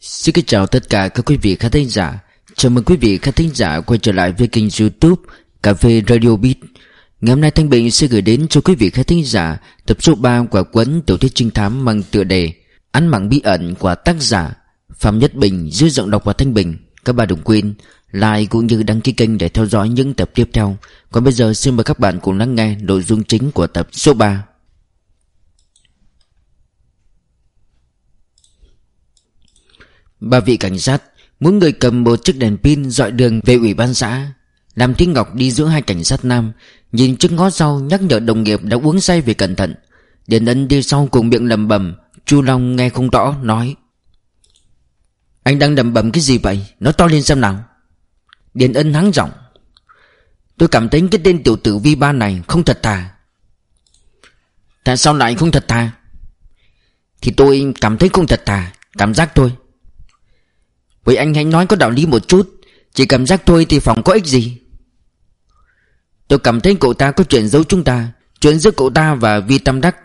Xin kính chào tất cả các quý vị khán thính giả. Chào mừng quý vị khán thính giả quay trở lại với kênh youtube Cà phê Radio Beat. Ngày hôm nay Thanh Bình sẽ gửi đến cho quý vị khán thính giả Tập số 3 của cuốn tiểu thuyết trinh thám mang tựa đề Án mạng bí ẩn của tác giả Phạm Nhất Bình dưới giọng đọc của Thanh Bình. Các bạn đừng quên like cũng như đăng ký kênh để theo dõi những tập tiếp theo. Còn bây giờ xin mời các bạn cùng lắng nghe nội dung chính của tập số 3 Ba vị cảnh sát Muốn người cầm một chiếc đèn pin dọi đường về ủy ban xã. Làm Thiên Ngọc đi giữa hai cảnh sát nam, Nhìn trước ngó sau nhắc nhở đồng nghiệp đã uống say về cẩn thận. Điền ân đi sau cùng miệng lầm bầm Chu Long nghe không rõ, nói, Anh đang lầm bầm cái gì vậy? Nói to lên xem nào. Điền ân hắng giọng, Tôi cảm thấy cái tên tiểu tử vi ba này không thật thà. Tại sao lại không thật thà? Thì tôi cảm thấy không thật thà, Cảm giác thôi. Vậy anh hãy nói có đạo lý một chút. Chỉ cảm giác thôi thì phòng có ích gì? Tôi cảm thấy cậu ta có chuyện giấu chúng ta Chuyện giữa cậu ta và Vi Tam Đắc.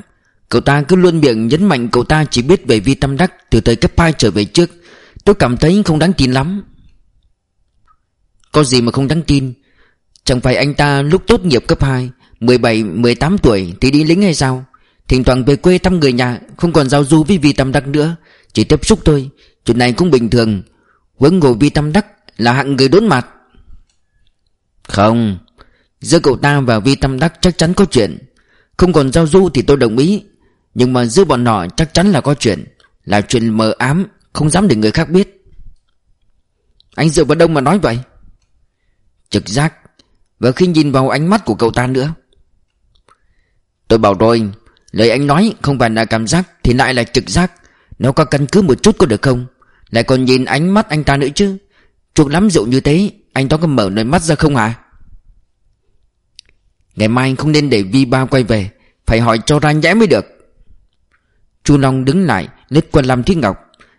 Cậu ta cứ luôn miệng nhấn mạnh cậu ta chỉ biết về Vi Tam Đắc Từ thời cấp 2 trở về trước. Tôi cảm thấy không đáng tin lắm. Có gì mà không đáng tin? Chẳng phải anh ta lúc tốt nghiệp cấp 2 17, 18 tuổi thì đi lính hay sao? Thỉnh thoảng về quê thăm người nhà Không còn giao du với Vi Tam Đắc nữa. Chỉ tiếp xúc thôi Chuyện này cũng bình thường. Huống ngồi Vi tâm Đắc là hạng người đốn mặt. Không, Giữa cậu ta và Vi tâm Đắc chắc chắn có chuyện. Không còn giao du thì tôi đồng ý. Nhưng mà giữa bọn họ chắc chắn là có chuyện. Là chuyện mờ ám, Không dám để người khác biết. Anh dựa vào đâu mà nói vậy? Trực giác. Và khi nhìn vào ánh mắt của cậu ta nữa. Tôi bảo rồi, Lời anh nói không phải là cảm giác Thì lại là trực giác. Nó có căn cứ một chút có được không? Lại còn nhìn ánh mắt anh ta nữa chứ. Chuộc lắm rượu như thế, Anh ta có mở nơi mắt ra không hả? Ngày mai không nên để Vi Ba quay về, Phải hỏi cho ra nhẽ mới được. Chu Long đứng lại Lít qua làm Thiết Ngọc.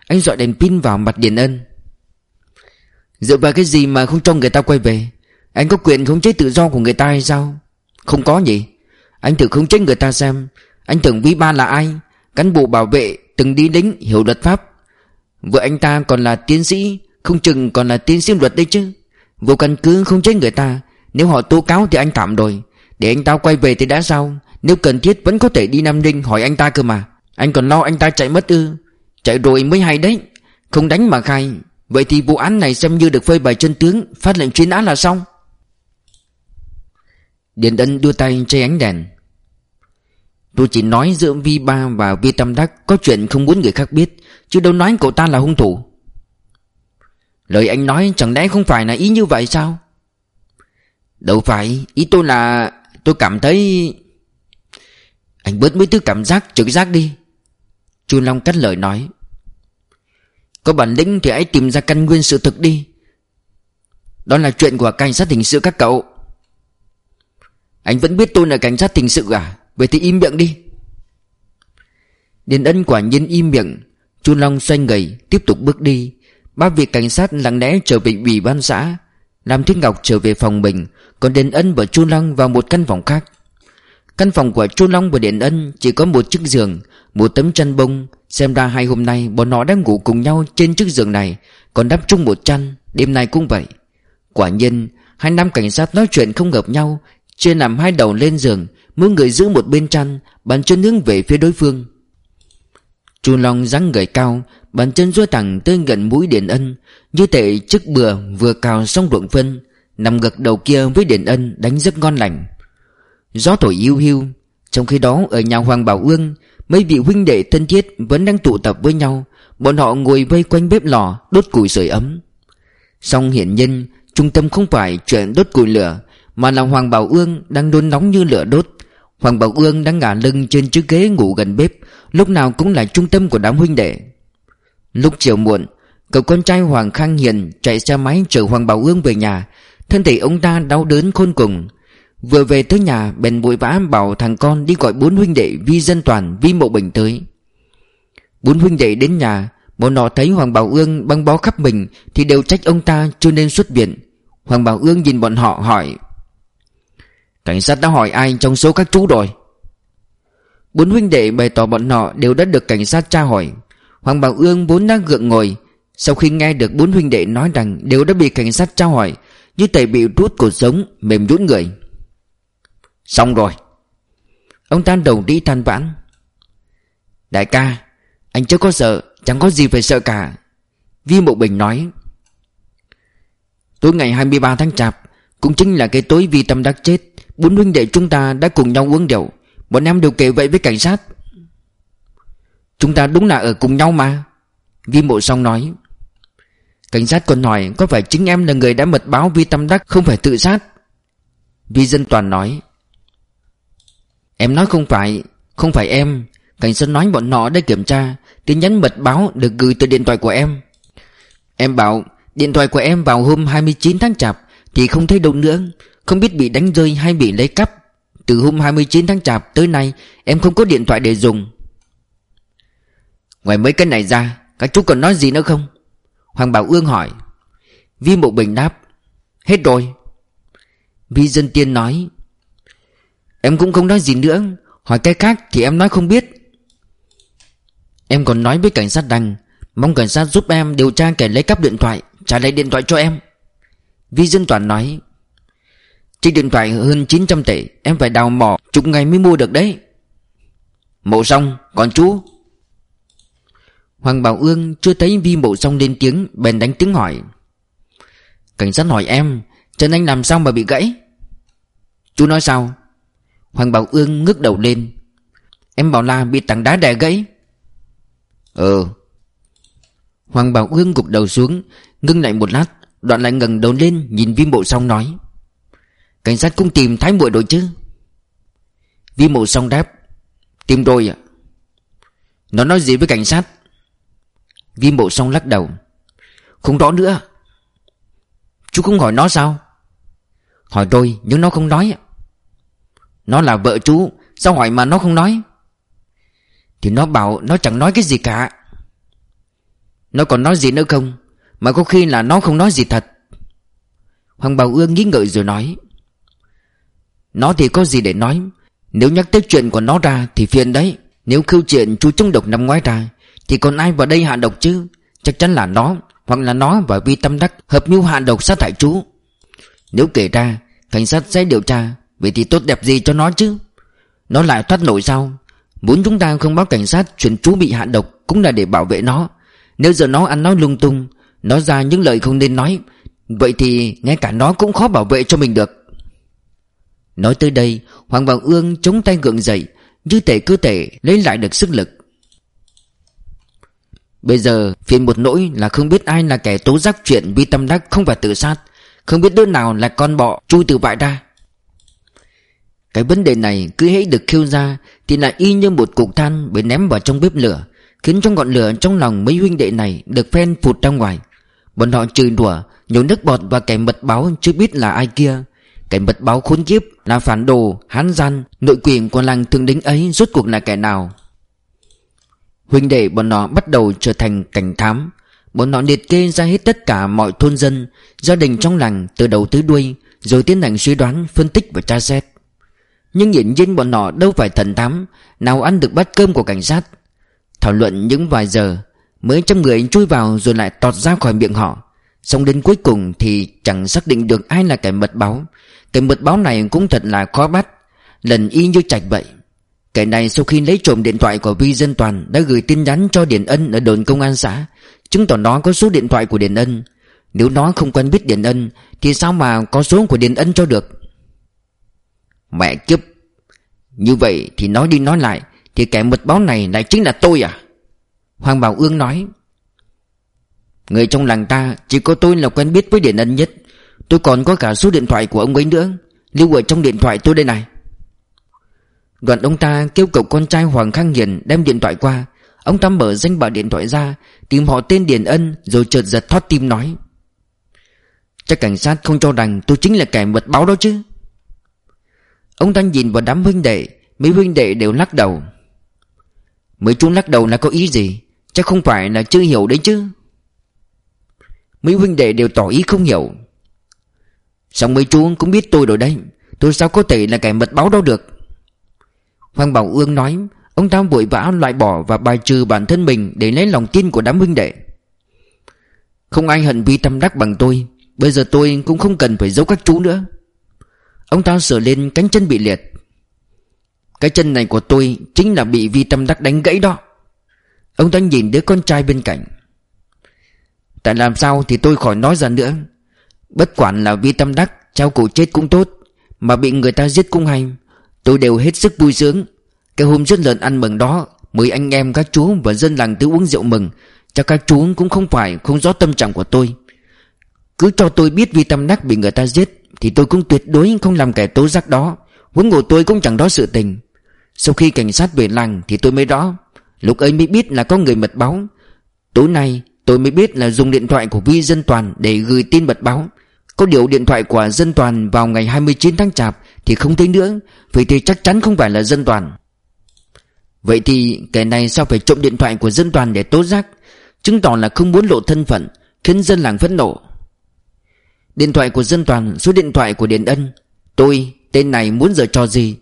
Anh dọi đèn pin vào mặt Điền Ân. Dựa vào cái gì mà không cho người ta quay về? Anh có quyền khống chế tự do của người ta hay sao? Không có nhỉ. Anh thử khống chế người ta xem. Anh tưởng Vi Ba là ai? Cán bộ bảo vệ từng đi lính, hiểu luật pháp. Vợ anh ta còn là tiến sĩ, Không chừng còn là tiến sĩ luật đấy chứ. Vô căn cứ không chết người ta, Nếu họ tố cáo thì anh tạm rồi. Để anh ta quay về thì đã sao? Nếu cần thiết vẫn có thể đi Nam Ninh hỏi anh ta cơ mà. Anh còn lo anh ta chạy mất ư? Chạy rồi mới hay đấy. Không đánh mà khai. Vậy thì vụ án này xem như được phơi bày chân tướng, Phát lệnh chuyên án là xong. Điền Ân đưa tay che ánh đèn. Tôi chỉ nói giữa Vi Ba và Vi Tam Đắc, Có chuyện không muốn người khác biết, Chứ đâu nói cậu ta là hung thủ. Lời anh nói chẳng lẽ không phải là ý như vậy sao? Đâu phải, Ý tôi là Tôi cảm thấy Anh bớt mấy thứ cảm giác trực giác đi. Chu Long cắt lời nói. Có bản lĩnh thì hãy tìm ra căn nguyên sự thực đi. Đó là chuyện của cảnh sát hình sự các cậu. Anh vẫn biết tôi là cảnh sát hình sự à? Vậy thì im miệng đi. Điền ân quả nhiên im miệng. Chu Long xoay người, Tiếp tục bước đi. Ba vị cảnh sát lặng lẽ trở về ủy ban xã, làm Thiết Ngọc trở về phòng mình, Còn Điền ân và Chu Long vào một căn phòng khác. Căn phòng của Chu Long và Điền ân Chỉ có một chiếc giường, Một tấm chăn bông. Xem ra hai hôm nay bọn nó đang ngủ cùng nhau trên chiếc giường này, Còn đắp chung một chăn, Đêm nay cũng vậy. Quả nhiên, Hai nam cảnh sát nói chuyện không hợp nhau, Chia nằm hai đầu lên giường Mỗi người giữ một bên chăn Bàn chân hướng về phía đối phương. Chu Long dáng người cao, Bàn chân duỗi thẳng tới gần mũi Điền Ân. Như thể trước bừa vừa cào xong ruộng phân, Nằm gật đầu kia với Điền Ân Đánh rất ngon lành. Gió thổi yêu hiu, Trong khi đó ở nhà Hoàng Bảo Ương, Mấy vị huynh đệ thân thiết vẫn đang tụ tập với nhau. Bọn họ ngồi vây quanh bếp lò, Đốt củi sưởi ấm. Song hiển nhiên, Trung tâm không phải chuyện đốt củi lửa, Mà là Hoàng Bảo Ương đang đôn nóng như lửa đốt. Hoàng Bảo Ương đang ngả lưng trên chiếc ghế ngủ gần bếp Lúc nào cũng là trung tâm của đám huynh đệ. Lúc chiều muộn Cậu con trai Hoàng Khang Hiền chạy xe máy chở Hoàng Bảo Ương về nhà. Thân thể ông ta đau đớn khôn cùng. Vừa về tới nhà bèn bụi vã bảo thằng con đi gọi bốn huynh đệ Vi Dân Toàn, Vi Mộ Bình tới. Bốn huynh đệ đến nhà Bọn họ thấy Hoàng Bảo Ương băng bó khắp mình Thì đều trách ông ta chưa nên xuất viện. Hoàng Bảo Ương nhìn bọn họ hỏi Cảnh sát đã hỏi ai trong số các chú rồi? Bốn huynh đệ bày tỏ bọn họ đều đã được cảnh sát tra hỏi. Hoàng Bảo Ương vốn đang gượng ngồi, Sau khi nghe được bốn huynh đệ nói rằng Đều đã bị cảnh sát tra hỏi, Như tẩy bị rút cuộc sống, Mềm nhũn người. Xong rồi. Ông ta đầu đi than vãn. Đại ca, Anh chưa có sợ, Chẳng có gì phải sợ cả. Vi Mộ Bình nói. Tối ngày 23 tháng Chạp, Cũng chính là cái tối Vi Tâm Đắc chết Bốn huynh đệ chúng ta đã cùng nhau uống rượu. Bọn em đều kể vậy với cảnh sát. Chúng ta đúng là ở cùng nhau mà. Vi Mộ Song nói. Cảnh sát còn hỏi Có phải chính em là người đã mật báo Vi Tâm Đắc Không phải tự sát? Vi Dân Toàn nói. Em nói không phải Không phải em. Cảnh sát nói bọn nọ đã kiểm tra, Tin nhắn mật báo được gửi từ điện thoại của em. Em bảo, Điện thoại của em vào hôm 29 tháng Chạp Thì không thấy đâu nữa. Không biết bị đánh rơi hay bị lấy cắp, Từ hôm 29 tháng Chạp tới nay, Em không có điện thoại để dùng. Ngoài mấy cái này ra, Các chú còn nói gì nữa không? Hoàng Bảo Ương hỏi. Vi Mộ Bình đáp. Hết rồi. Vi Dân Tiên nói. Em cũng không nói gì nữa. Hỏi cái khác thì em nói không biết. Em còn nói với cảnh sát rằng, Mong cảnh sát giúp em điều tra kẻ lấy cắp điện thoại, Trả lại điện thoại cho em. Vi Dân Toàn nói. Chiếc điện thoại hơn 900 tệ, Em phải đào mỏ, chục ngày mới mua được đấy. Mộ xong, Còn chú? Hoàng Bảo Ương chưa thấy Vi Mộ xong lên tiếng, Bèn đánh tiếng hỏi. Cảnh sát hỏi em Chân anh làm sao mà bị gãy? Chú nói sao? Hoàng Bảo Ương ngước đầu lên. Em bảo là bị tảng đá đè gãy. Ừ Hoàng Bảo Ương gục đầu xuống, Ngưng lại một lát, Đoạn lại ngẩng đầu lên nhìn vi mộ xong nói. Cảnh sát cũng tìm thái muội rồi chứ. Vi mộ xong đáp, Tìm rồi ạ. Nó nói gì với cảnh sát? Vi mộ xong lắc đầu, Không rõ nữa. Chú không hỏi nó sao? Hỏi tôi, nhưng nó không nói Nó là vợ chú, Sao hỏi mà nó không nói? Thì nó bảo nó chẳng nói cái gì cả. Nó còn nói gì nữa không? Mà có khi là nó không nói gì thật. Hoàng Bảo Ương nghĩ ngợi rồi nói nó thì có gì để nói? Nếu nhắc tới chuyện của nó ra Thì phiền đấy. Nếu khiêu chuyện chú trung độc năm ngoái ra, Thì còn ai vào đây hạ độc chứ? Chắc chắn là nó, Hoặc là nó và Vi Tâm Đắc Hợp mưu hạ độc sát hại chú. Nếu kể ra, Cảnh sát sẽ điều tra, Vậy thì tốt đẹp gì cho nó chứ? Nó lại thoát nổi sao? Muốn chúng ta không báo cảnh sát Chuyện chú bị hạ độc Cũng là để bảo vệ nó. Nếu giờ nó ăn nói lung tung, nó ra những lời không nên nói, Vậy thì ngay cả nó cũng khó bảo vệ cho mình được. Nói tới đây, Hoàng Bảo Ương chống tay gượng dậy, Như thể cơ thể lấy lại được sức lực. Bây giờ, phiền một nỗi là không biết ai là kẻ tố giác chuyện Vi Tâm Đắc không phải tự sát, Không biết đứa nào là con bọ chui từ vại ra Cái vấn đề này cứ hãy được khiêu ra, Thì lại y như một cục than bị ném vào trong bếp lửa, Khiến cho ngọn lửa trong lòng mấy huynh đệ này được phen phụt ra ngoài. Bọn họ chửi đùa, Nhổ nước bọt và kẻ mật báo chưa biết là ai kia. Kẻ mật báo khốn kiếp là phản đồ, hán gian Nội quyền của làng thương đính ấy rốt cuộc là kẻ nào? Huynh đệ bọn nó bắt đầu trở thành cảnh thám. Bọn họ liệt kê ra hết tất cả mọi thôn dân Gia đình trong làng từ đầu tới đuôi Rồi tiến hành suy đoán, phân tích và tra xét. Nhưng hiển nhiên bọn họ đâu phải thần thám Nào ăn được bát cơm của cảnh sát. Thảo luận những vài giờ Mới trăm người chui vào rồi lại tọt ra khỏi miệng họ. Xong đến cuối cùng thì chẳng xác định được ai là kẻ mật báo cái mật báo này cũng thật là khó bắt. Lần y như chạch vậy. Kẻ này sau khi lấy trộm điện thoại của Vi Dân Toàn Đã gửi tin nhắn cho Điền Ân ở đồn công an xã. Chứng tỏ nó có số điện thoại của Điền Ân. Nếu nó không quen biết Điền Ân, Thì sao mà có số của Điền Ân cho được? Mẹ kiếp! Như vậy thì nói đi nói lại, Thì kẻ mật báo này lại chính là tôi à? Hoàng Bảo Ương nói. Người trong làng ta Chỉ có tôi là quen biết với Điền Ân nhất. Tôi còn có cả số điện thoại của ông ấy nữa. Lưu ở trong điện thoại tôi đây này. Đoạn ông ta kêu cậu con trai Hoàng Khang Hiền đem điện thoại qua. Ông ta mở danh bạ điện thoại ra, Tìm họ tên Điền Ân, Rồi chợt giật thoát tim nói. Chắc cảnh sát không cho rằng tôi chính là kẻ mật báo đó chứ. Ông ta nhìn vào đám huynh đệ, Mấy huynh đệ đều lắc đầu. Mấy chú lắc đầu là có ý gì? Chắc không phải là chưa hiểu đấy chứ. Mấy huynh đệ đều tỏ ý không hiểu. Xong mấy chú cũng biết tôi rồi đấy. Tôi sao có thể là kẻ mật báo đâu được? Hoàng Bảo Ương nói, Ông ta vội vã loại bỏ và bài trừ bản thân mình Để lấy lòng tin của đám huynh đệ. Không ai hận Vi Tâm Đắc bằng tôi, Bây giờ tôi cũng không cần phải giấu các chú nữa. Ông ta sửa lên cánh chân bị liệt. Cái chân này của tôi Chính là bị Vi Tâm Đắc đánh gãy đó. Ông ta nhìn đứa con trai bên cạnh. Tại làm sao thì tôi khỏi nói ra nữa. Bất quản là Vi Tâm Đắc Trao cổ chết cũng tốt, Mà bị người ta giết cũng hay. Tôi đều hết sức vui sướng. Cái hôm rất lợn ăn mừng đó Mời anh em các chú và dân làng tới uống rượu mừng. Cho các chú cũng không phải, không rõ tâm trạng của tôi. Cứ cho tôi biết Vi Tâm Đắc bị người ta giết, Thì tôi cũng tuyệt đối không làm kẻ tố giác đó. Huống ngộ tôi cũng chẳng đó sự tình. Sau khi cảnh sát về làng thì tôi mới đó Lúc ấy mới biết là có người mật báo. Tối nay tôi mới biết là dùng điện thoại của Vi Dân Toàn để gửi tin mật báo. Có điều điện thoại của Dân Toàn vào ngày 29 tháng Chạp thì không thấy nữa, Vậy thì chắc chắn không phải là Dân Toàn. Vậy thì kẻ này sao phải trộm điện thoại của Dân Toàn để tố giác, Chứng tỏ là không muốn lộ thân phận, Khiến dân làng phẫn nộ. Điện thoại của Dân Toàn, Số điện thoại của Điền Ân. Tôi, tên này muốn giờ trò gì?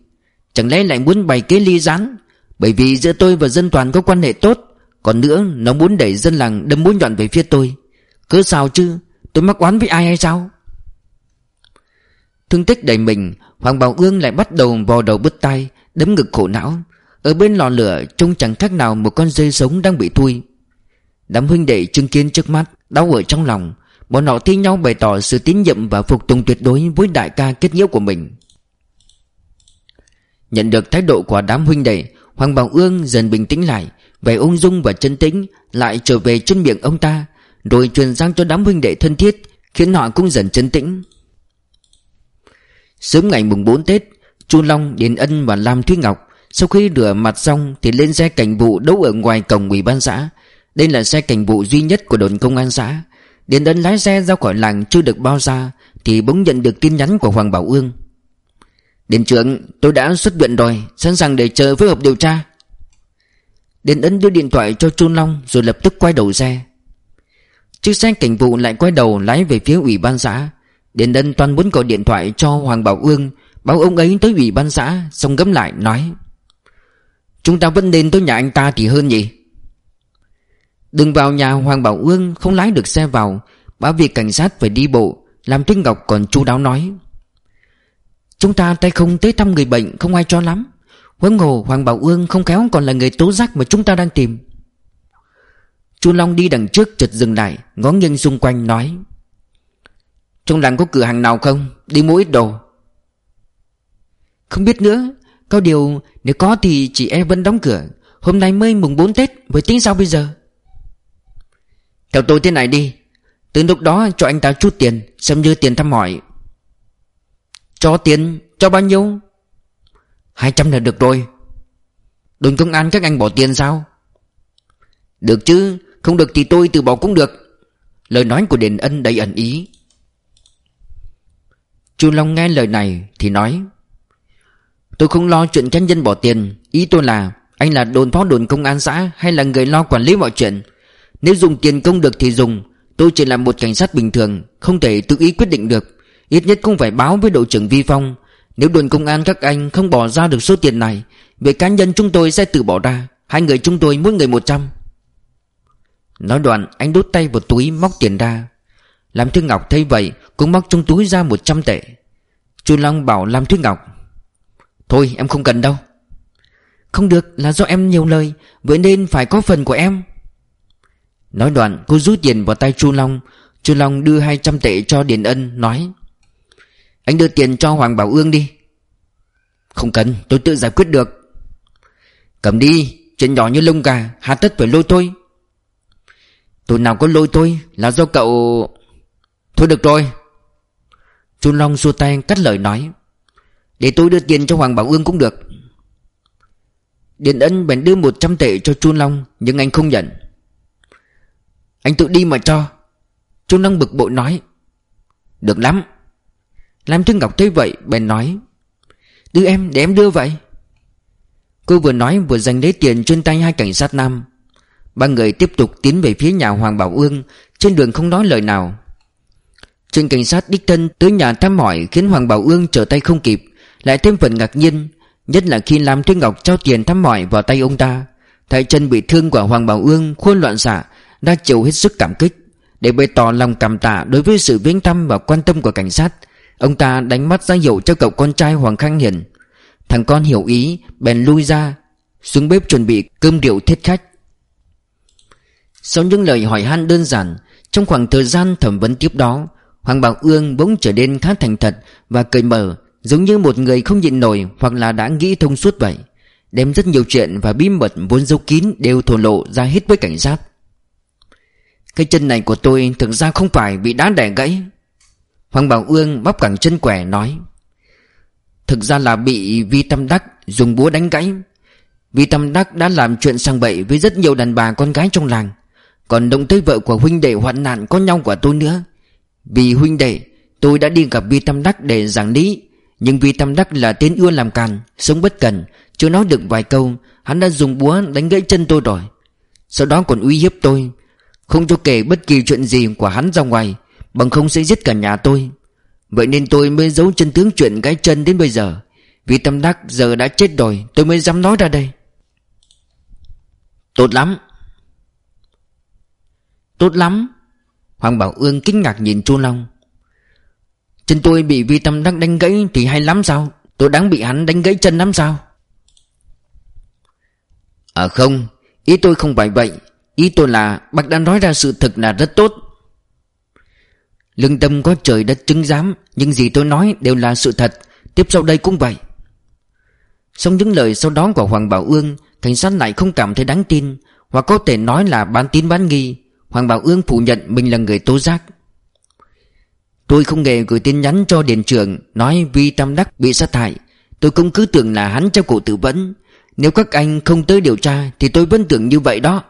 Chẳng lẽ lại muốn bày kế ly gián? Bởi vì giữa tôi và Dân Toàn có quan hệ tốt, Còn nữa nó muốn đẩy dân làng đâm mũi nhọn về phía tôi. Cứ sao chứ? Tôi mắc oán với ai hay sao? Thương tích đầy mình, Hoàng Bảo Ương lại bắt đầu vò đầu bứt tay Đấm ngực khổ não. Ở bên lò lửa, trông chẳng khác nào một con dây sống đang bị thui. Đám huynh đệ chứng kiến trước mắt, Đau ở trong lòng. Bọn họ thi nhau bày tỏ sự tín nhiệm và phục tùng tuyệt đối với đại ca kết nghĩa của mình. Nhận được thái độ của đám huynh đệ, Hoàng Bảo Ương dần bình tĩnh lại, Vẻ ung dung và chân tĩnh Lại trở về trên miệng ông ta, Rồi truyền sang cho đám huynh đệ thân thiết, Khiến họ cũng dần chân tĩnh. Sớm ngày mùng 4 Tết Chu Long, Điền Ân và Lam Thúy Ngọc. Sau khi rửa mặt xong Thì lên xe cảnh vụ đấu ở ngoài cổng ủy ban xã. Đây là xe cảnh vụ duy nhất của đồn công an xã. Điền Ân lái xe ra khỏi làng chưa được bao xa Thì bỗng nhận được tin nhắn của Hoàng Bảo Ương. Điền trưởng tôi đã xuất viện rồi Sẵn sàng để chờ phối hợp điều tra. Điền Ân đưa điện thoại cho Chu Long Rồi lập tức quay đầu xe. Chiếc xe cảnh vụ lại quay đầu lái về phía ủy ban xã. Điền Ân toàn muốn gọi điện thoại cho Hoàng Bảo Ương Báo ông ấy tới ủy ban xã, Xong gấm lại, nói, Chúng ta vẫn nên tới nhà anh ta thì hơn nhỉ? Đừng vào nhà Hoàng Bảo Ương, Không lái được xe vào Báo việc cảnh sát phải đi bộ, Làm Tuyết Ngọc còn chu đáo nói. Chúng ta tay không tới thăm người bệnh, Không ai cho lắm. Huống hồ Hoàng Bảo Ương không kéo còn là người tố giác Mà chúng ta đang tìm. Chu Long đi đằng trước chợt dừng lại, Ngó nghiêng xung quanh, nói trong làng có cửa hàng nào không? Đi mua ít đồ. Không biết nữa. Có điều, nếu có thì chị em vẫn đóng cửa. Hôm nay mới mùng 4 Tết Với tính sao bây giờ? Theo tôi thế này đi. Từ lúc đó cho anh ta chút tiền, Xem như tiền thăm hỏi. Cho tiền, Cho bao nhiêu? Hai trăm là được rồi. Đồn công an các anh bỏ tiền sao? Được chứ, Không được thì tôi từ bỏ cũng được. Lời nói của Đền Ân đầy ẩn ý. Chu Long nghe lời này Thì nói, Tôi không lo chuyện cá nhân bỏ tiền. Ý tôi là, Anh là đồn phó đồn công an xã Hay là người lo quản lý mọi chuyện? Nếu dùng tiền công được thì dùng. Tôi chỉ là một cảnh sát bình thường, Không thể tự ý quyết định được. Ít nhất cũng phải báo với đội trưởng Vi Phong. Nếu đồn công an các anh không bỏ ra được số tiền này, Về cá nhân chúng tôi sẽ tự bỏ ra. Hai người chúng tôi mỗi người một trăm. Nói đoạn, anh đút tay vào túi móc tiền ra. Lam Thư Ngọc thấy vậy, Cũng móc trong túi ra một trăm tệ. Chu Long bảo Lam Thư Ngọc, Thôi, em không cần đâu. Không được, là do em nhiều lời, Vậy nên phải có phần của em. Nói đoạn, cô rút tiền vào tay Chu Long. Chu Long đưa 200 tệ cho Điền Ân, Nói, Anh đưa tiền cho Hoàng Bảo Ương đi. Không cần, tôi tự giải quyết được. Cầm đi, Chuyện nhỏ như lông gà, Hà tất phải lôi tôi. Tôi nào có lôi tôi, Là do cậu Thôi được rồi. Chu Long xua tay cắt lời nói. Để tôi đưa tiền cho Hoàng Bảo Ương cũng được. Điện ân bèn đưa 100 tệ cho Chu Long Nhưng anh không nhận. Anh tự đi mà cho. Chu Long bực bội nói. Được lắm. Lam Trương Ngọc thấy vậy bèn nói. Đưa em để em đưa vậy. Cô vừa nói vừa giành lấy tiền trên tay hai cảnh sát nam. Ba người tiếp tục tiến về phía nhà Hoàng Bảo Ương Trên đường không nói lời nào trên cảnh sát đích thân tới nhà thăm hỏi Khiến Hoàng Bảo Ương trở tay không kịp, Lại thêm phần ngạc nhiên, Nhất là khi Lam Thuyết Ngọc trao tiền thăm hỏi vào tay ông ta. Thấy chân bị thương của Hoàng Bảo Ương khuôn loạn xạ, Đã chịu hết sức cảm kích. Để bày tỏ lòng cảm tạ đối với sự viếng thăm và quan tâm của cảnh sát, Ông ta đánh mắt ra hiệu cho cậu con trai Hoàng Khang Hiền Thằng con hiểu ý, Bèn lui ra, Xuống bếp chuẩn bị cơm rượu thiết khách. Sau những lời hỏi han đơn giản, Trong khoảng thời gian thẩm vấn tiếp đó Hoàng Bảo Ương bỗng trở nên khá thành thật Và cởi mở, Giống như một người không nhịn nổi Hoặc là đã nghĩ thông suốt vậy. Đem rất nhiều chuyện và bí mật vốn giấu kín Đều thổ lộ ra hết với cảnh sát Cái chân này của tôi Thực ra không phải bị đá đẻ gãy. Hoàng Bảo Ương bắp cẳng chân quẻ nói, Thực ra là bị Vi Tâm Đắc dùng búa đánh gãy. Vi Tâm Đắc đã làm chuyện sang bậy với rất nhiều đàn bà con gái trong làng. Còn động tới vợ của huynh đệ hoạn nạn có nhau của tôi nữa vì huynh đệ, tôi đã đi gặp Vi Tâm Đắc để giảng lý. Nhưng Vi Tâm Đắc là tên ưa làm càn, Sống bất cần Chưa nói được vài câu, Hắn đã dùng búa đánh gãy chân tôi rồi. Sau đó còn uy hiếp tôi. Không cho kể bất kỳ chuyện gì của hắn ra ngoài, Bằng không sẽ giết cả nhà tôi. Vậy nên tôi mới giấu chân tướng chuyện gãy chân đến bây giờ. Vì tâm đắc giờ đã chết rồi, Tôi mới dám nói ra đây. Tốt lắm. Tốt lắm. Hoàng Bảo Ương kinh ngạc nhìn Chu Long. Chân tôi bị vi tâm đắc đánh gãy Thì hay lắm sao? Tôi đáng bị hắn đánh gãy chân lắm sao? À không, Ý tôi không phải vậy. Ý tôi là bác đã nói ra sự thật là rất tốt. Lương tâm có trời đất chứng giám Nhưng gì tôi nói đều là sự thật. Tiếp sau đây cũng vậy. Xong những lời sau đó của Hoàng Bảo Ương, Cảnh sát lại không cảm thấy đáng tin, Hoặc có thể nói là bán tín bán nghi. Hoàng Bảo Ương phủ nhận mình là người tố giác. Tôi không hề gửi tin nhắn cho Điền trưởng Nói Vi Tam Đắc bị sát hại. Tôi cũng cứ tưởng là hắn cho cổ tự vẫn. Nếu các anh không tới điều tra, Thì tôi vẫn tưởng như vậy đó.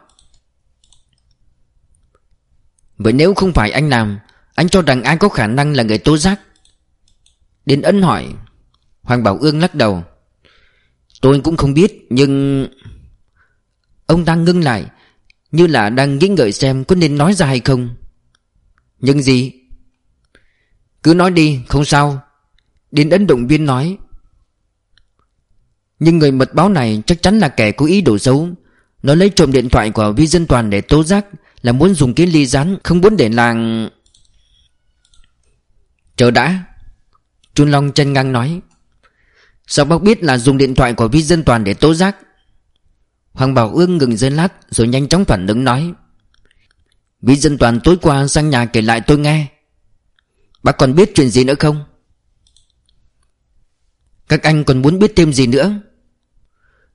Vậy nếu không phải anh làm, anh cho rằng ai có khả năng là người tố giác? Đến ân hỏi. Hoàng Bảo Ương lắc đầu. Tôi cũng không biết, nhưng Ông đang ngưng lại. Như là đang nghĩ ngợi xem có nên nói ra hay không. Nhưng gì? Cứ nói đi, không sao. Đến ấn động viên nói. Nhưng người mật báo này chắc chắn là kẻ có ý đồ xấu. Nó lấy trộm điện thoại của Vi Dân Toàn để tố giác Là muốn dùng cái ly rán, Không muốn để làng. Chờ đã. Chun Long chân ngang nói. Sao bác biết là dùng điện thoại của Vi Dân Toàn để tố giác? Hoàng Bảo Ương ngừng giây lát, Rồi nhanh chóng phản ứng nói. Vi Dân Toàn tối qua sang nhà kể lại tôi nghe. Bác còn biết chuyện gì nữa không? Các anh còn muốn biết thêm gì nữa?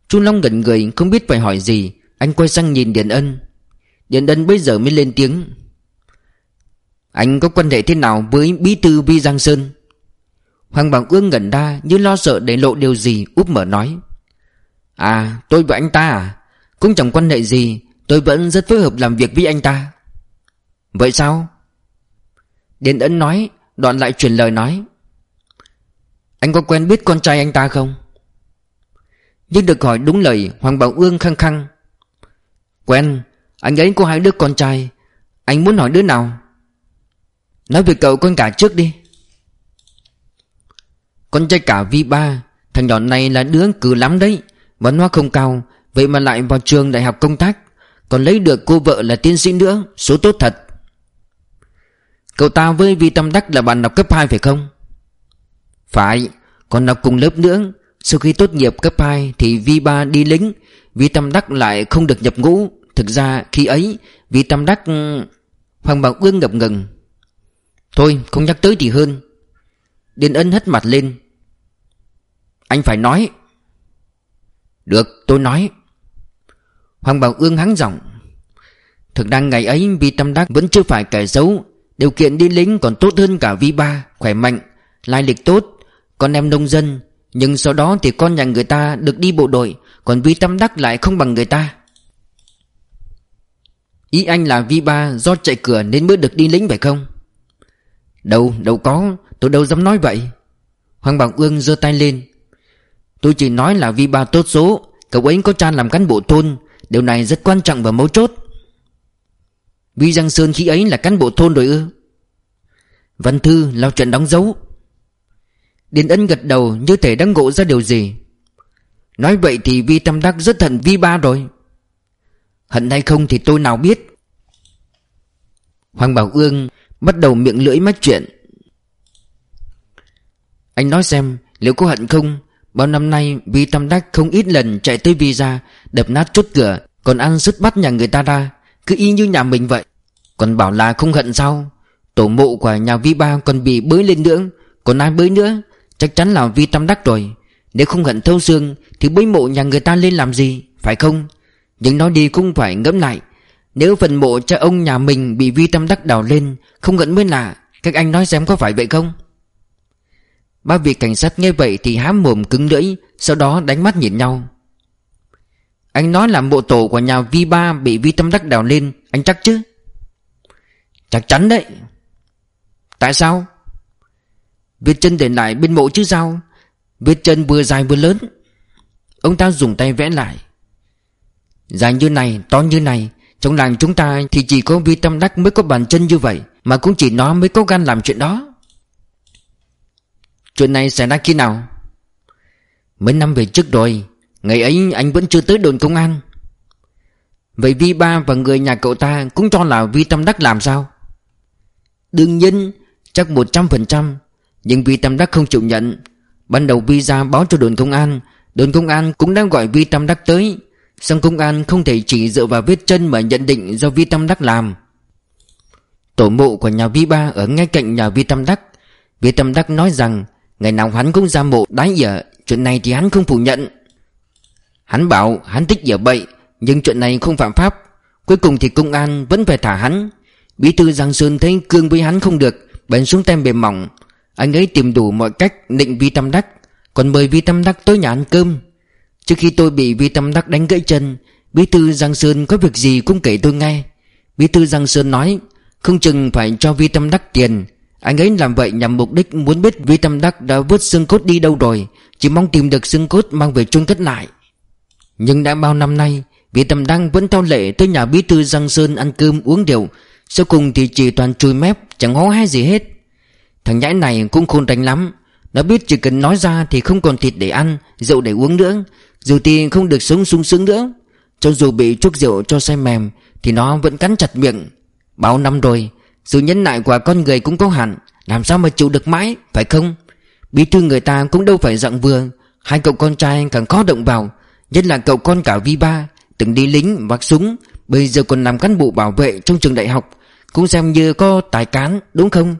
Chu Long gần người, không biết phải hỏi gì. Anh quay sang nhìn Điền Ân. Điền Ân bây giờ mới lên tiếng. Anh có quan hệ thế nào với bí thư Vi Giang Sơn? Hoàng Bảo Ương ngẩn ra, như lo sợ để lộ điều gì, úp mở nói. À tôi và anh ta à? Cũng chẳng quan hệ gì, Tôi vẫn rất phối hợp làm việc với anh ta. Vậy sao? Điền Ấn nói, Đoạn lại truyền lời nói. Anh có quen biết con trai anh ta không? Nhưng được hỏi đúng lời, Hoàng Bảo Ương khăng khăng. Quen, Anh ấy có hai đứa con trai. Anh muốn hỏi đứa nào? Nói về cậu con cả trước đi. Con trai cả Vi ba, Thằng nhỏ này là đứa cử lắm đấy. Văn hóa không cao, Vậy mà lại vào trường đại học công tác, Còn lấy được cô vợ là tiến sĩ nữa, Số tốt thật. Cậu ta với Vi Tâm Đắc là bạn học cấp 2 phải không? Phải, Còn học cùng lớp nữa. Sau khi tốt nghiệp cấp 2 Thì Vi ba đi lính, Vi Tâm Đắc lại không được nhập ngũ. Thực ra khi ấy, Vi Tâm Đắc ừ, Hoàng Bảo Ương ngập ngừng. Thôi, không nhắc tới thì hơn. Điền ân hất mặt lên. Anh phải nói được tôi nói. Hoàng Bảo Ương hắng giọng. Thực đang ngày ấy Vi Tâm Đắc vẫn chưa phải kẻ xấu. Điều kiện đi lính còn tốt hơn cả Vi Ba Khỏe mạnh Lai lịch tốt. Con em nông dân Nhưng sau đó thì con nhà người ta được đi bộ đội Còn Vi Tâm Đắc lại không bằng người ta. Ý anh là Vi Ba do chạy cửa nên mới được đi lính phải không? Đâu, đâu có Tôi đâu dám nói vậy. Hoàng Bảo Ương giơ tay lên. Tôi chỉ nói là vì bà tốt số, Cậu ấy có cha làm cán bộ thôn, Điều này rất quan trọng và mấu chốt. Vi Giang Sơn khi ấy là cán bộ thôn rồi ư? Văn Thư lao chuyện đóng dấu. Điền Ân gật đầu như thể đang ngộ ra điều gì. Nói vậy thì Vi Tâm Đắc rất hận Vi Ba rồi. Hận hay không thì tôi nào biết. Hoàng Bảo Ương bắt đầu miệng lưỡi mách chuyện. Anh nói xem, liệu có hận không? Bao năm nay Vi Tam Đắc không ít lần chạy tới Vi Đập nát chốt cửa, Còn ăn sứt bắt nhà người ta ra, Cứ y như nhà mình vậy. Còn bảo là không hận sao? Tổ mộ của nhà Vi Ba còn bị bới lên nữa. Còn ai bới nữa? Chắc chắn là Vi Tam Đắc rồi. Nếu không hận thâu xương, Thì bới mộ nhà người ta lên làm gì, Phải không? Nhưng nói đi cũng phải ngẫm lại. Nếu phần mộ cha ông nhà mình bị Vi Tam Đắc đào lên, Không hận mới lạ Các anh nói xem có phải vậy không? Ba vị cảnh sát nghe vậy thì há mồm cứng lưỡi Sau đó đánh mắt nhìn nhau. Anh nói là mộ tổ của nhà Vi Ba bị Vi Tâm Đắc đào lên Anh chắc chứ? Chắc chắn đấy. Tại sao? Vết chân để lại bên mộ chứ sao? Vết chân vừa dài vừa lớn. Ông ta dùng tay vẽ lại. Dài như này, to như này Trong làng chúng ta thì chỉ có Vi Tâm Đắc mới có bàn chân như vậy Mà cũng chỉ nó mới có gan làm chuyện đó. Chuyện này xảy ra khi nào? Mấy năm về trước rồi, Ngày ấy anh vẫn chưa tới đồn công an. Vậy Vi Ba và người nhà cậu ta Cũng cho là Vi Tâm Đắc làm sao? Đương nhiên, Chắc 100% Nhưng Vi Tâm Đắc không chịu nhận. Ban đầu Vi ra báo cho đồn công an, Đồn công an cũng đang gọi Vi Tâm Đắc tới. Xong công an không thể chỉ dựa vào vết chân Mà nhận định do Vi Tâm Đắc làm. Tổ mộ của nhà Vi Ba Ở ngay cạnh nhà Vi Tâm Đắc. Vi Tâm Đắc nói rằng Ngày nào hắn cũng ra mộ, đái dở Chuyện này thì hắn không phủ nhận. Hắn bảo hắn thích dở bậy, Nhưng chuyện này không phạm pháp. Cuối cùng thì công an vẫn phải thả hắn. Bí thư Giang Sơn thấy cương với hắn không được, Bèn xuống tem bề mỏng. Anh ấy tìm đủ mọi cách định Vi Tâm Đắc, Còn mời Vi Tâm Đắc tới nhà ăn cơm. Trước khi tôi bị Vi Tâm Đắc đánh gãy chân, Bí thư Giang Sơn có việc gì cũng kể tôi nghe. Bí thư Giang Sơn nói, Không chừng phải cho Vi Tâm Đắc tiền anh ấy làm vậy nhằm mục đích muốn biết Vi Tâm Đắc đã vứt xương cốt đi đâu rồi, Chỉ mong tìm được xương cốt mang về chôn cất lại. Nhưng đã bao năm nay, Vi Tâm Đắc vẫn theo lệ tới nhà bí thư Giang Sơn ăn cơm uống rượu, Sau cùng thì chỉ toàn chui mép, chẳng hó hay gì hết. Thằng nhãi này cũng khôn đánh lắm, Nó biết chỉ cần nói ra thì không còn thịt để ăn, Rượu để uống nữa, Dù thì không được sống sung sướng nữa. Cho dù bị chuốc rượu cho say mềm, Thì nó vẫn cắn chặt miệng. Bao năm rồi sự nhẫn nại của con người cũng có hạn, Làm sao mà chịu được mãi, Phải không? Bí thư người ta cũng đâu phải dạng vừa. Hai cậu con trai càng khó động vào, Nhất là cậu con cả Vi Ba, Từng đi lính, vác súng, Bây giờ còn làm cán bộ bảo vệ trong trường đại học, Cũng xem như có tài cán, đúng không?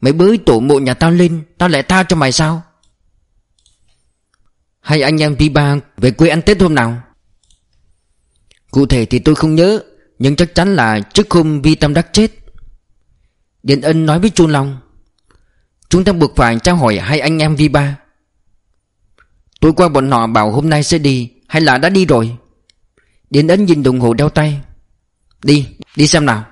Mày bới tổ mộ nhà tao lên, Tao lại tha cho mày sao? Hai anh em Vi Ba về quê ăn Tết hôm nào? Cụ thể thì tôi không nhớ, Nhưng chắc chắn là trước hôm Vi Tam Đắc chết Điện Ân nói với Chu Long Chúng ta buộc phải trao hỏi hai anh em V3 Tối qua bọn họ bảo hôm nay sẽ đi Hay là đã đi rồi? Điện Ân nhìn đồng hồ đeo tay Đi, đi xem nào.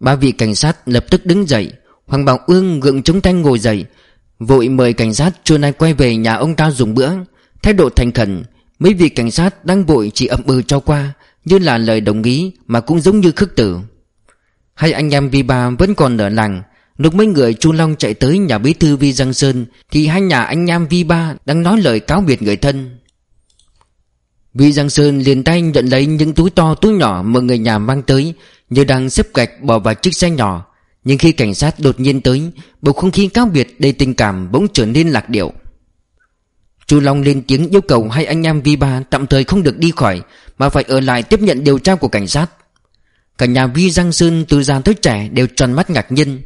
Ba vị cảnh sát lập tức đứng dậy Hoàng Bảo Ương gượng chống tay ngồi dậy Vội mời cảnh sát trưa nay quay về nhà ông ta dùng bữa. Thái độ thành khẩn Mấy vị cảnh sát đang vội chỉ ậm ừ cho qua Như là lời đồng ý Mà cũng giống như khước tử Hai anh em Vi Ba vẫn còn ở làng Lúc mấy người Chu Long chạy tới nhà bí thư Vi Giang Sơn, Thì hai nhà anh em Vi Ba đang nói lời cáo biệt người thân. Vi Giang Sơn liền tay nhận lấy những túi to, túi nhỏ mà người nhà mang tới, Như đang xếp gạch bỏ vào chiếc xe nhỏ. Nhưng khi cảnh sát đột nhiên tới, Bầu không khí cáo biệt đầy tình cảm bỗng trở nên lạc điệu. Chu Long lên tiếng yêu cầu hai anh em Vi Ba tạm thời không được đi khỏi, Mà phải ở lại tiếp nhận điều tra của cảnh sát. Cả nhà Vi Giang Sơn từ già tới trẻ đều tròn mắt ngạc nhiên.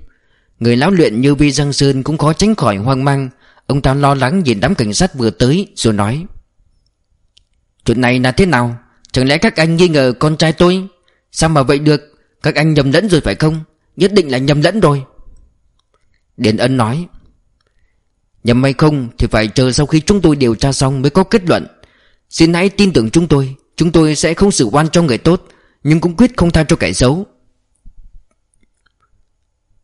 Người lão luyện như Vi Giang Sơn cũng khó tránh khỏi hoang mang. Ông ta lo lắng nhìn đám cảnh sát vừa tới, rồi nói, Chuyện này là thế nào? Chẳng lẽ các anh nghi ngờ con trai tôi? Sao mà vậy được? Các anh nhầm lẫn rồi phải không? Nhất định là nhầm lẫn rồi. Điền Ân nói, Nhầm hay không thì phải chờ sau khi chúng tôi điều tra xong mới có kết luận. Xin hãy tin tưởng chúng tôi. Chúng tôi sẽ không xử oan cho người tốt nhưng cũng quyết không tha cho kẻ xấu.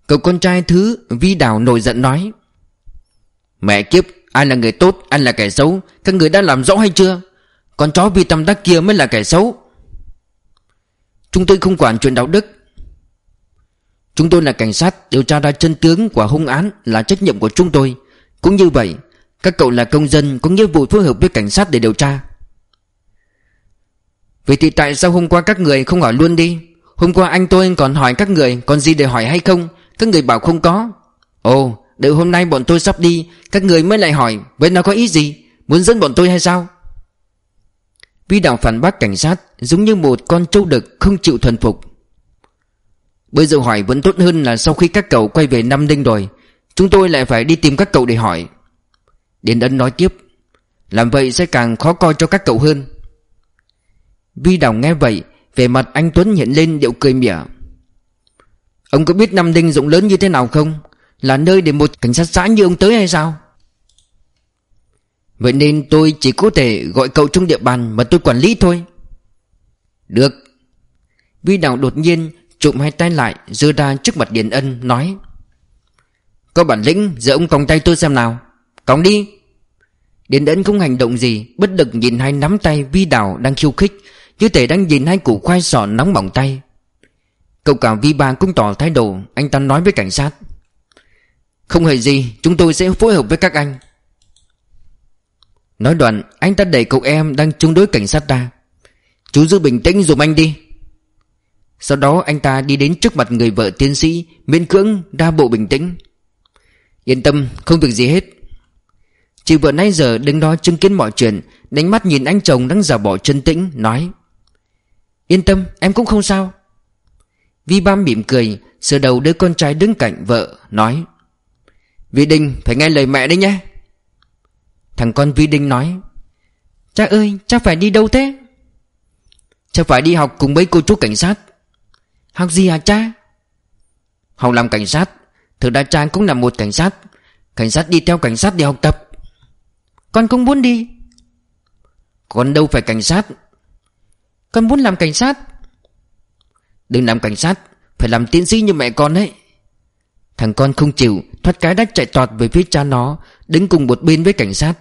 Cậu con trai thứ Vi Đào nổi giận nói, Mẹ kiếp, Ai là người tốt, Ai là kẻ xấu? Các người đã làm rõ hay chưa? Con chó Vi Tâm Đắc kia mới là kẻ xấu. Chúng tôi không quản chuyện đạo đức. Chúng tôi là cảnh sát Điều tra ra chân tướng của hung án Là trách nhiệm của chúng tôi. Cũng như vậy, Các cậu là công dân Có nghĩa vụ phối hợp với cảnh sát để điều tra. Vậy thì tại sao hôm qua các người không hỏi luôn đi? Hôm qua anh tôi còn hỏi các người Còn gì để hỏi hay không? Các người bảo không có. Ồ đợi hôm nay bọn tôi sắp đi, Các người mới lại hỏi, Vậy nó có ý gì? Muốn dẫn bọn tôi hay sao? Vi đạo phản bác cảnh sát Giống như một con trâu đực không chịu thuần phục. Bây giờ hỏi vẫn tốt hơn là sau khi các cậu quay về Nam Đinh rồi, Chúng tôi lại phải đi tìm các cậu để hỏi. Điền Ân nói tiếp, Làm vậy sẽ càng khó coi cho các cậu hơn. Vi Đào nghe vậy Về mặt anh Tuấn hiện lên điệu cười mỉa. Ông có biết Nam Đinh rộng lớn như thế nào không? Là nơi để một cảnh sát xã như ông tới hay sao? Vậy nên tôi chỉ có thể gọi cậu trong địa bàn mà tôi quản lý thôi. Được. Vi Đào đột nhiên Trụm hai tay lại Dơ ra trước mặt Điền Ân, nói. Có bản lĩnh, giờ ông còng tay tôi xem nào. Còng đi. Điền Ân không hành động gì, Bất lực nhìn hai nắm tay Vi Đào đang khiêu khích Chứ thể đang nhìn hai củ khoai sọ nóng bỏng tay. Cậu cả Vi Ba cũng tỏ thái độ, Anh ta nói với cảnh sát. Không hề gì, Chúng tôi sẽ phối hợp với các anh. Nói đoạn, Anh ta đẩy cậu em đang chống đối cảnh sát ra Chú giữ bình tĩnh dùm anh đi. Sau đó anh ta đi đến trước mặt người vợ tiến sĩ, Miễn cưỡng đa bộ bình tĩnh. Yên tâm, không việc gì hết. Chị vợ nãy giờ đứng đó chứng kiến mọi chuyện, Đánh mắt nhìn anh chồng đang giả bỏ chân tĩnh, Nói. Yên tâm, em cũng không sao. Vi Bam mỉm cười, Sờ đầu đứa con trai đứng cạnh vợ, Nói, Vi Đinh, phải nghe lời mẹ đấy nhé. Thằng con Vi Đinh nói, Cha ơi, cha phải đi đâu thế? Cha phải đi học cùng mấy cô chú cảnh sát. Học gì hả cha? Học làm cảnh sát. Thực ra cha cũng là một cảnh sát. Cảnh sát đi theo cảnh sát để học tập. Con cũng muốn đi. Con đâu phải cảnh sát. Con muốn làm cảnh sát. Đừng làm cảnh sát, Phải làm tiến sĩ như mẹ con ấy. Thằng con không chịu, Thoát cái đã chạy tọt về phía cha nó, Đứng cùng một bên với cảnh sát.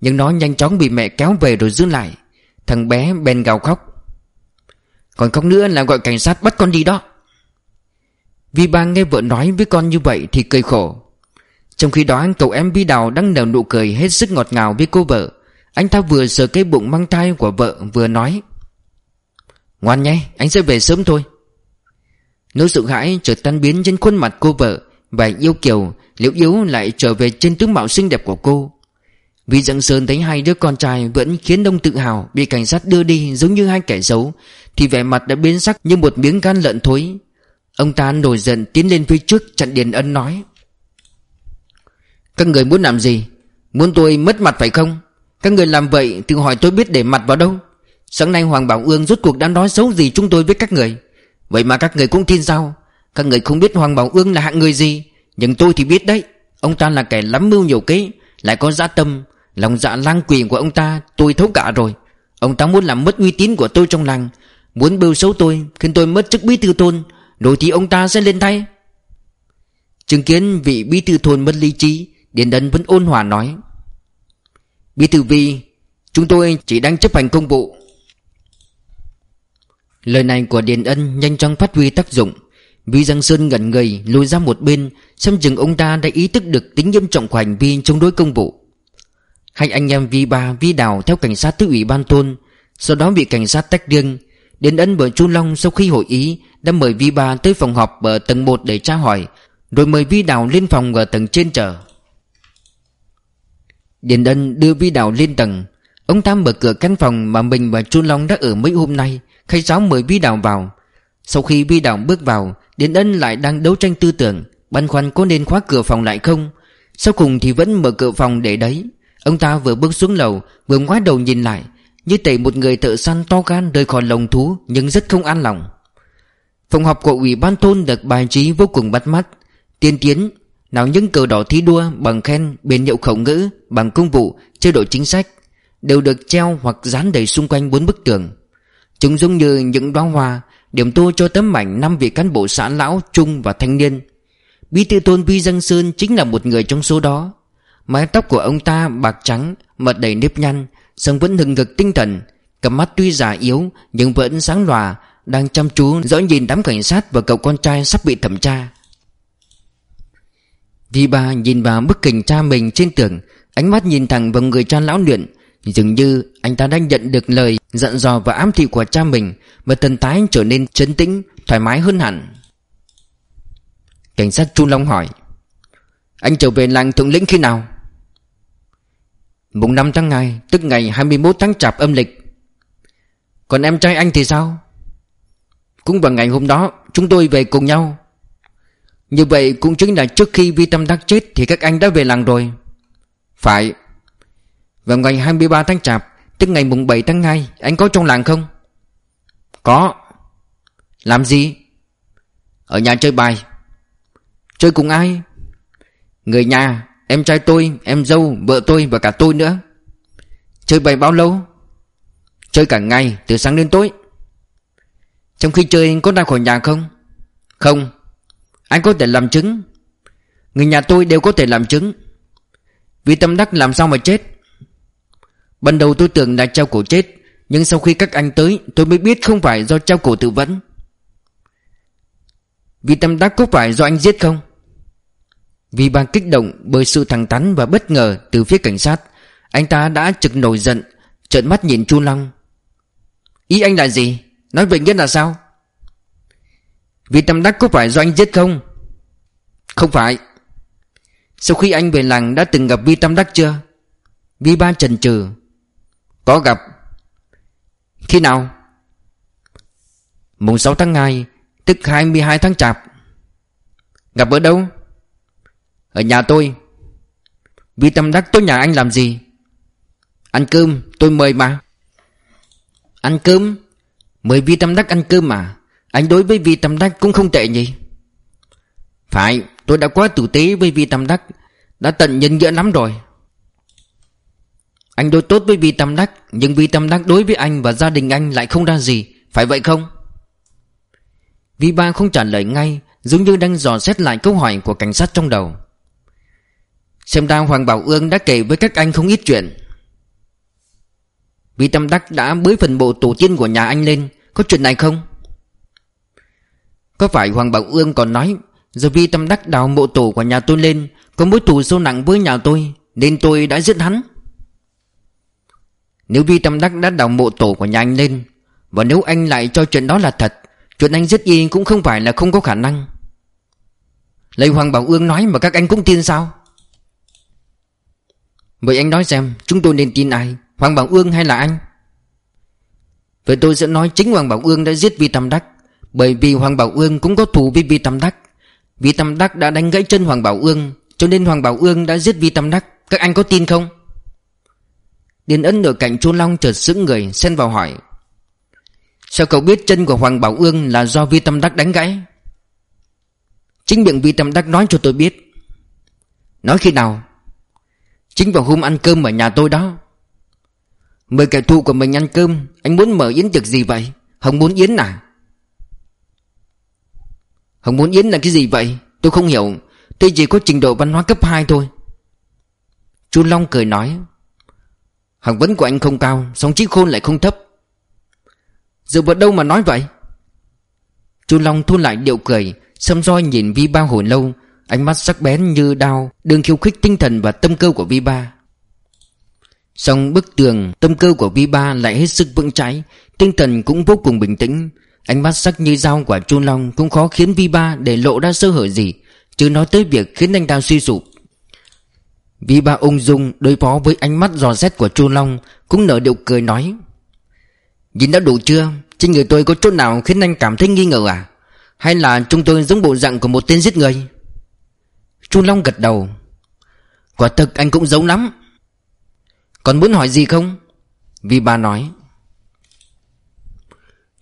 Nhưng nó nhanh chóng bị mẹ kéo về rồi giữ lại. Thằng bé bèn gào khóc. Còn khóc nữa là gọi cảnh sát bắt con đi đó. Vi ba nghe vợ nói với con như vậy thì cười khổ. Trong khi đó cậu em Vi Đào đang nở nụ cười hết sức ngọt ngào với cô vợ. Anh ta vừa sờ cái bụng mang thai của vợ, vừa nói Ngoan nhé, anh sẽ về sớm thôi. Nỗi sợ hãi chợt tan biến trên khuôn mặt cô vợ Và yêu kiều, Liễu yếu lại trở về trên tướng mạo xinh đẹp của cô. Vì Giang Sơn thấy hai đứa con trai vẫn khiến đông tự hào, Bị cảnh sát đưa đi giống như hai kẻ xấu, Thì vẻ mặt đã biến sắc như một miếng gan lợn thối. Ông ta nổi giận tiến lên phía trước chặn Điền Ân nói, Các người muốn làm gì? Muốn tôi mất mặt phải không? Các người làm vậy thì hỏi tôi biết để mặt vào đâu? Sáng nay Hoàng Bảo Ương rốt cuộc đã nói xấu gì chúng tôi với các người. Vậy mà các người cũng tin sao? Các người không biết Hoàng Bảo Ương là hạng người gì. Nhưng tôi thì biết đấy. Ông ta là kẻ lắm mưu nhiều kế, Lại có giá tâm. Lòng dạ lang quỷ của ông ta, tôi thấu cả rồi. Ông ta muốn làm mất uy tín của tôi trong làng. Muốn bêu xấu tôi, Khiến tôi mất chức bí thư thôn. Rồi thì ông ta sẽ lên tay Chứng kiến vị bí thư thôn mất lý trí, Điền Đấn vẫn ôn hòa nói. Bí thư vi, Chúng tôi chỉ đang chấp hành công vụ. Lời này của Điền Ân nhanh chóng phát huy tác dụng. Vi Giang Sơn ngẩn người lùi ra một bên Xem chừng ông ta đã ý thức được tính nghiêm trọng của hành vi chống đối công vụ. Hai anh em Vi Ba, Vi Đào theo cảnh sát tới ủy ban thôn Sau đó bị cảnh sát tách riêng. Điền ân bởi Chu Long sau khi hội ý Đã mời Vi Ba tới phòng họp ở tầng 1 để tra hỏi Rồi mời Vi Đào lên phòng ở tầng trên chờ. Điền Ân đưa Vi Đào lên tầng. Ông ta mở cửa căn phòng mà mình và Chu Long đã ở mấy hôm nay. Khai giáo mời Vi Đào vào. Sau khi Vi Đào bước vào, Điền Ân lại đang đấu tranh tư tưởng, Băn khoăn có nên khóa cửa phòng lại không? Sau cùng thì vẫn mở cửa phòng để đấy. Ông ta vừa bước xuống lầu, Vừa ngoái đầu nhìn lại, Như tẩy một người thợ săn to gan rời khỏi lồng thú Nhưng rất không an lòng. Phòng họp của ủy ban thôn được bài trí vô cùng bắt mắt. Tiên tiến, Nào những cờ đỏ thi đua bằng khen Biển hiệu khẩu ngữ, Bằng công vụ, Chế độ chính sách Đều được treo hoặc dán đầy xung quanh bốn bức tường. Chúng giống như những đóa hoa Điểm tô cho tấm ảnh năm vị cán bộ xã lão, trung và thanh niên. Bí thư thôn Vi Dân Sơn chính là một người trong số đó. Mái tóc của ông ta bạc trắng Mật đầy nếp nhăn Sông vẫn hừng ngực tinh thần. Cặp mắt tuy già yếu Nhưng vẫn sáng lòa Đang chăm chú dõi nhìn đám cảnh sát Và cậu con trai sắp bị thẩm tra. Vi ba nhìn vào bức hình cha mình trên tường Ánh mắt nhìn thẳng vào người cha lão luyện. Dường như anh ta đang nhận được lời dặn dò và ám thị của cha mình Và thần thái trở nên trấn tĩnh, thoải mái hơn hẳn Cảnh sát Chu Long hỏi Anh trở về làng Thượng Lĩnh khi nào? Mùng 5 tháng 2 Tức ngày 21 tháng chạp âm lịch Còn em trai anh thì sao? Cũng vào ngày hôm đó Chúng tôi về cùng nhau Như vậy cũng chính là trước khi Vi Tâm Đắc chết Thì các anh đã về làng rồi Phải vào ngày 23 tháng chạp Tức ngày mùng 7 tháng 2 Anh có trong làng không? Có Làm gì? Ở nhà chơi bài Chơi cùng ai? Người nhà Em trai tôi, em dâu, vợ tôi và cả tôi nữa Chơi bài bao lâu? Chơi cả ngày, từ sáng đến tối Trong khi chơi anh có ra khỏi nhà không? Không Anh có thể làm chứng Người nhà tôi đều có thể làm chứng Vì tâm đắc làm sao mà chết Ban đầu tôi tưởng là treo cổ chết, Nhưng sau khi các anh tới, Tôi mới biết không phải do treo cổ tự vẫn Vì tâm đắc có phải do anh giết không vì bà kích động bởi sự thẳng thắn và bất ngờ từ phía cảnh sát, Anh ta đã trực nổi giận, Trợn mắt nhìn Chu Long Ý anh là gì? Nói vậy nghĩa là sao? Vì tâm đắc có phải do anh giết không? Không phải Sau khi anh về làng đã từng gặp Vi Tâm Đắc chưa? Vi Ba trần trừ có gặp. Khi nào? Mùng 6 tháng 2 Tức 22 tháng chạp. Gặp ở đâu? Ở nhà tôi. Vì tâm đắc tôi nhà anh làm gì? Ăn cơm, tôi mời mà Ăn cơm? Mời Vi Tâm Đắc ăn cơm mà. Anh đối với Vi Tâm Đắc cũng không tệ nhỉ? Phải, tôi đã quá tử tế với Vi Tâm Đắc. Đã tận nhân nghĩa lắm rồi. Anh đối tốt với Vi tam Đắc, Nhưng Vi tam Đắc đối với anh và gia đình anh lại không ra gì, Phải vậy không? Vi Ba không trả lời ngay, Giống như đang dò xét lại câu hỏi của cảnh sát trong đầu. Xem ra Hoàng Bảo Ương đã kể với các anh không ít chuyện. Vi tam Đắc đã bới phần bộ tổ tiên của nhà anh lên, Có chuyện này không? Có phải Hoàng Bảo Ương còn nói, Giờ vi Tâm Đắc đào mộ tổ của nhà tôi lên, Có mối thù sâu nặng với nhà tôi, Nên tôi đã giết hắn? Nếu Vi Tâm Đắc đã đào mộ tổ của nhà anh lên, Và nếu anh lại cho chuyện đó là thật, Chuyện anh giết y cũng không phải là không có khả năng. Lấy Hoàng Bảo Ương nói mà các anh cũng tin sao? Vậy anh nói xem, chúng tôi nên tin ai, Hoàng Bảo Ương hay là anh? Vậy tôi sẽ nói chính Hoàng Bảo Ương đã giết Vi Tam Đắc, Bởi vì Hoàng Bảo Ương cũng có thù với Vi Tam Đắc. Vi Tam Đắc đã đánh gãy chân Hoàng Bảo Ương, Cho nên Hoàng Bảo Ương đã giết Vi Tam Đắc. Các anh có tin không? Điền ân ở cạnh Chu Long chợt sững người, Xen vào hỏi. Sao cậu biết chân của Hoàng Bảo Ương Là do Vi Tam Đắc đánh gãy? Chính miệng Vi Tam Đắc nói cho tôi biết. Nói khi nào? Chính vào hôm ăn cơm ở nhà tôi đó. Mời kẻ thù của mình ăn cơm, Anh muốn mở yến tiệc gì vậy? Hồng muốn yến à? Hồng muốn yến là cái gì vậy? Tôi không hiểu. Tôi chỉ có trình độ văn hóa cấp 2 thôi. Chu Long cười nói. Học vấn của anh không cao, Song trí khôn lại không thấp. Dựa vào đâu mà nói vậy? Chu Long thu lại điệu cười, Xăm roi nhìn Vi Ba hồi lâu, Ánh mắt sắc bén như đao Đường khiêu khích tinh thần và tâm cơ của Vi Ba. Xong bức tường, Tâm cơ của Vi Ba lại hết sức vững chãi, Tinh thần cũng vô cùng bình tĩnh. Ánh mắt sắc như dao của Chu Long Cũng khó khiến Vi Ba để lộ ra sơ hở gì, Chứ nói tới việc khiến anh ta suy sụp. Vi Ba ung dung đối phó với ánh mắt dò xét của Chu Long, Cũng nở điệu cười nói, Nhìn đã đủ chưa? Trên người tôi có chỗ nào khiến anh cảm thấy nghi ngờ à? Hay là chúng tôi giống bộ dạng của một tên giết người? Chu Long gật đầu, Quả thực anh cũng giống lắm. Còn muốn hỏi gì không? Vi ba nói,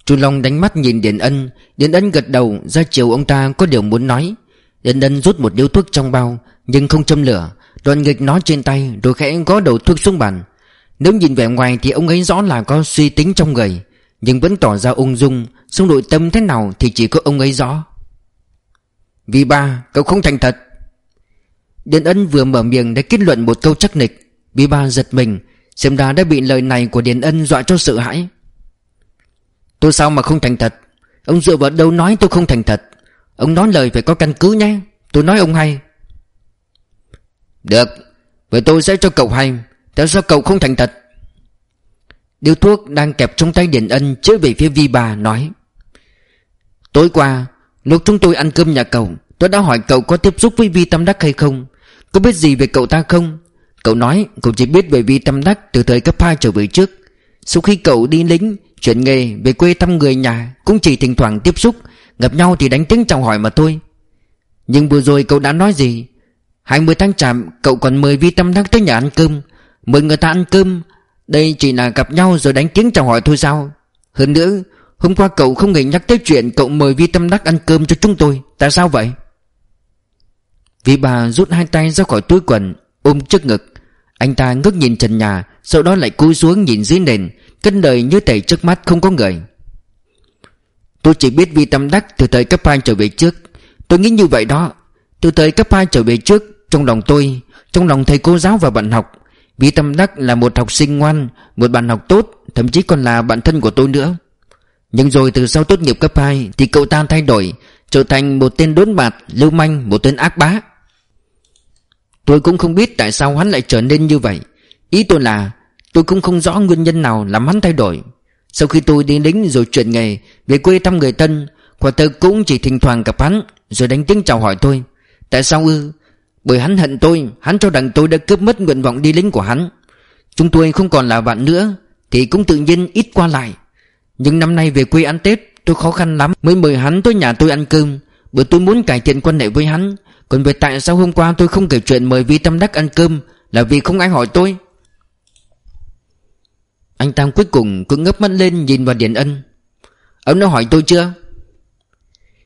Chu Long đánh mắt nhìn Điền Ân Điền Ân gật đầu, ra chiều ông ta có điều muốn nói. Điền Ân rút một điếu thuốc trong bao, Nhưng không châm lửa Đoàn nghịch nó trên tay, Rồi khẽ có đầu thuốc xuống bàn. Nếu nhìn vẻ ngoài thì ông ấy rõ là có suy tính trong người, Nhưng vẫn tỏ ra ung dung Xong nội tâm thế nào thì chỉ có ông ấy rõ. Vì ba, cậu không thành thật. Điền Ân vừa mở miệng để kết luận một câu chắc nịch. Vì ba giật mình, Xem ra đã bị lời này của Điền Ân dọa cho sợ hãi. Tôi sao mà không thành thật? Ông dựa vào đâu nói tôi không thành thật? Ông nói lời phải có căn cứ nhé. Tôi nói ông hay. Được. Vậy tôi sẽ cho cậu hay, Tại sao cậu không thành thật? Điếu thuốc đang kẹp trong tay Điền Ân Chứa về phía Vi bà nói. Tối qua, Lúc chúng tôi ăn cơm nhà cậu, Tôi đã hỏi cậu có tiếp xúc với Vi Tâm Đắc hay không? Có biết gì về cậu ta không? Cậu nói, cậu chỉ biết về Vi Tâm Đắc Từ thời cấp 2 trở về trước. Sau khi cậu đi lính Chuyển nghề về quê thăm người nhà Cũng chỉ thỉnh thoảng tiếp xúc, Gặp nhau thì đánh tiếng chào hỏi mà thôi. Nhưng vừa rồi cậu đã nói gì? 20 tháng chạm cậu còn mời Vi Tâm Đắc tới nhà ăn cơm. Mời người ta ăn cơm. Đây chỉ là gặp nhau rồi đánh tiếng chào hỏi thôi sao? Hơn nữa, Hôm qua cậu không hề nhắc tới chuyện Cậu mời Vi Tâm Đắc ăn cơm cho chúng tôi. Tại sao vậy? Vi bà rút hai tay ra khỏi túi quần, Ôm trước ngực. Anh ta ngước nhìn trần nhà, Sau đó lại cúi xuống nhìn dưới nền Cân đời như thể trước mắt không có người. Tôi chỉ biết Vi Tâm Đắc Từ thời cấp 2 trở về trước. Tôi nghĩ như vậy đó. Từ thời cấp 2 trở về trước trong lòng tôi, Trong lòng thầy cô giáo và bạn học. Vì Tâm Đắc là một học sinh ngoan, Một bạn học tốt, Thậm chí còn là bạn thân của tôi nữa. Nhưng rồi từ sau tốt nghiệp cấp 2 Thì cậu ta thay đổi, Trở thành một tên đốn bạt, Lưu manh, Một tên ác bá. Tôi cũng không biết tại sao hắn lại trở nên như vậy. Ý tôi là, Tôi cũng không rõ nguyên nhân nào làm hắn thay đổi. Sau khi tôi đi lính rồi chuyển nghề, Về quê thăm người thân, Quả thực cũng chỉ thỉnh thoảng gặp hắn, Rồi đánh tiếng chào hỏi tôi. Tại sao ư? Bởi hắn hận tôi, Hắn cho rằng tôi đã cướp mất nguyện vọng đi lính của hắn. Chúng tôi không còn là bạn nữa, Thì cũng tự nhiên ít qua lại. Nhưng năm nay về quê ăn Tết, Tôi khó khăn lắm mới mời hắn tới nhà tôi ăn cơm. Bởi tôi muốn cải thiện quan hệ với hắn, Còn về tại sao hôm qua tôi không kể chuyện mời Vi Tâm Đắc ăn cơm Là vì không ai hỏi tôi? Anh Tam cuối cùng cũng ngấp mắt lên nhìn vào Điền Ân. Ông đã hỏi tôi chưa?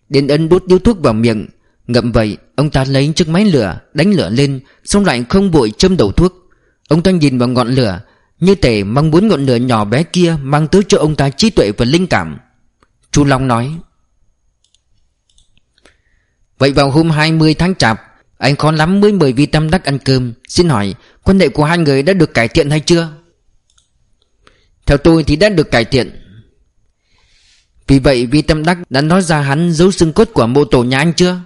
Điền Ân đút điếu thuốc vào miệng Ngậm vậy, Ông ta lấy chiếc máy lửa, Đánh lửa lên, Xong lại không bụi châm đầu thuốc. Ông ta nhìn vào ngọn lửa, Như thể mong muốn ngọn lửa nhỏ bé kia Mang tới cho ông ta trí tuệ và linh cảm. Chu Long nói, Vậy vào hôm 20 tháng chạp, Anh khó lắm mới mời Vi Tâm Đắc ăn cơm. Xin hỏi, quan hệ của hai người đã được cải thiện hay chưa? Theo tôi thì đã được cải thiện. Vì vậy Vi Tâm Đắc đã nói ra hắn giấu xương cốt của mộ tổ nhà anh chưa?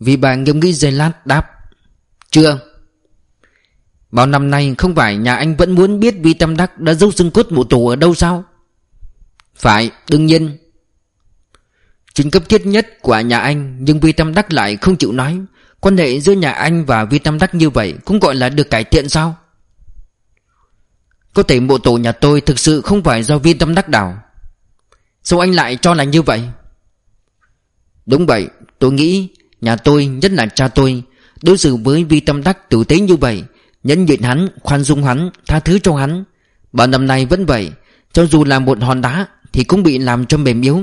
Vì bà nghiêm nghĩ giây lát đáp, Chưa. Bao năm nay không phải nhà anh vẫn muốn biết Vi Tâm Đắc đã giấu xương cốt mộ tổ ở đâu sao? Phải, đương nhiên. Chuyện cấp thiết nhất của nhà anh, Nhưng Vi Tâm Đắc lại không chịu nói. Quan hệ giữa nhà anh và Vi Tâm Đắc như vậy Cũng gọi là được cải thiện sao? Có thể mộ tổ nhà tôi Thực sự không phải do Vi Tâm Đắc đảo. Sao anh lại cho là như vậy? Đúng vậy, Tôi nghĩ nhà tôi nhất là cha tôi. Đối xử với Vi Tâm Đắc tử tế như vậy Nhẫn nhịn hắn, khoan dung hắn Tha thứ cho hắn. Bao năm nay vẫn vậy Cho dù là một hòn đá thì cũng bị làm cho mềm yếu.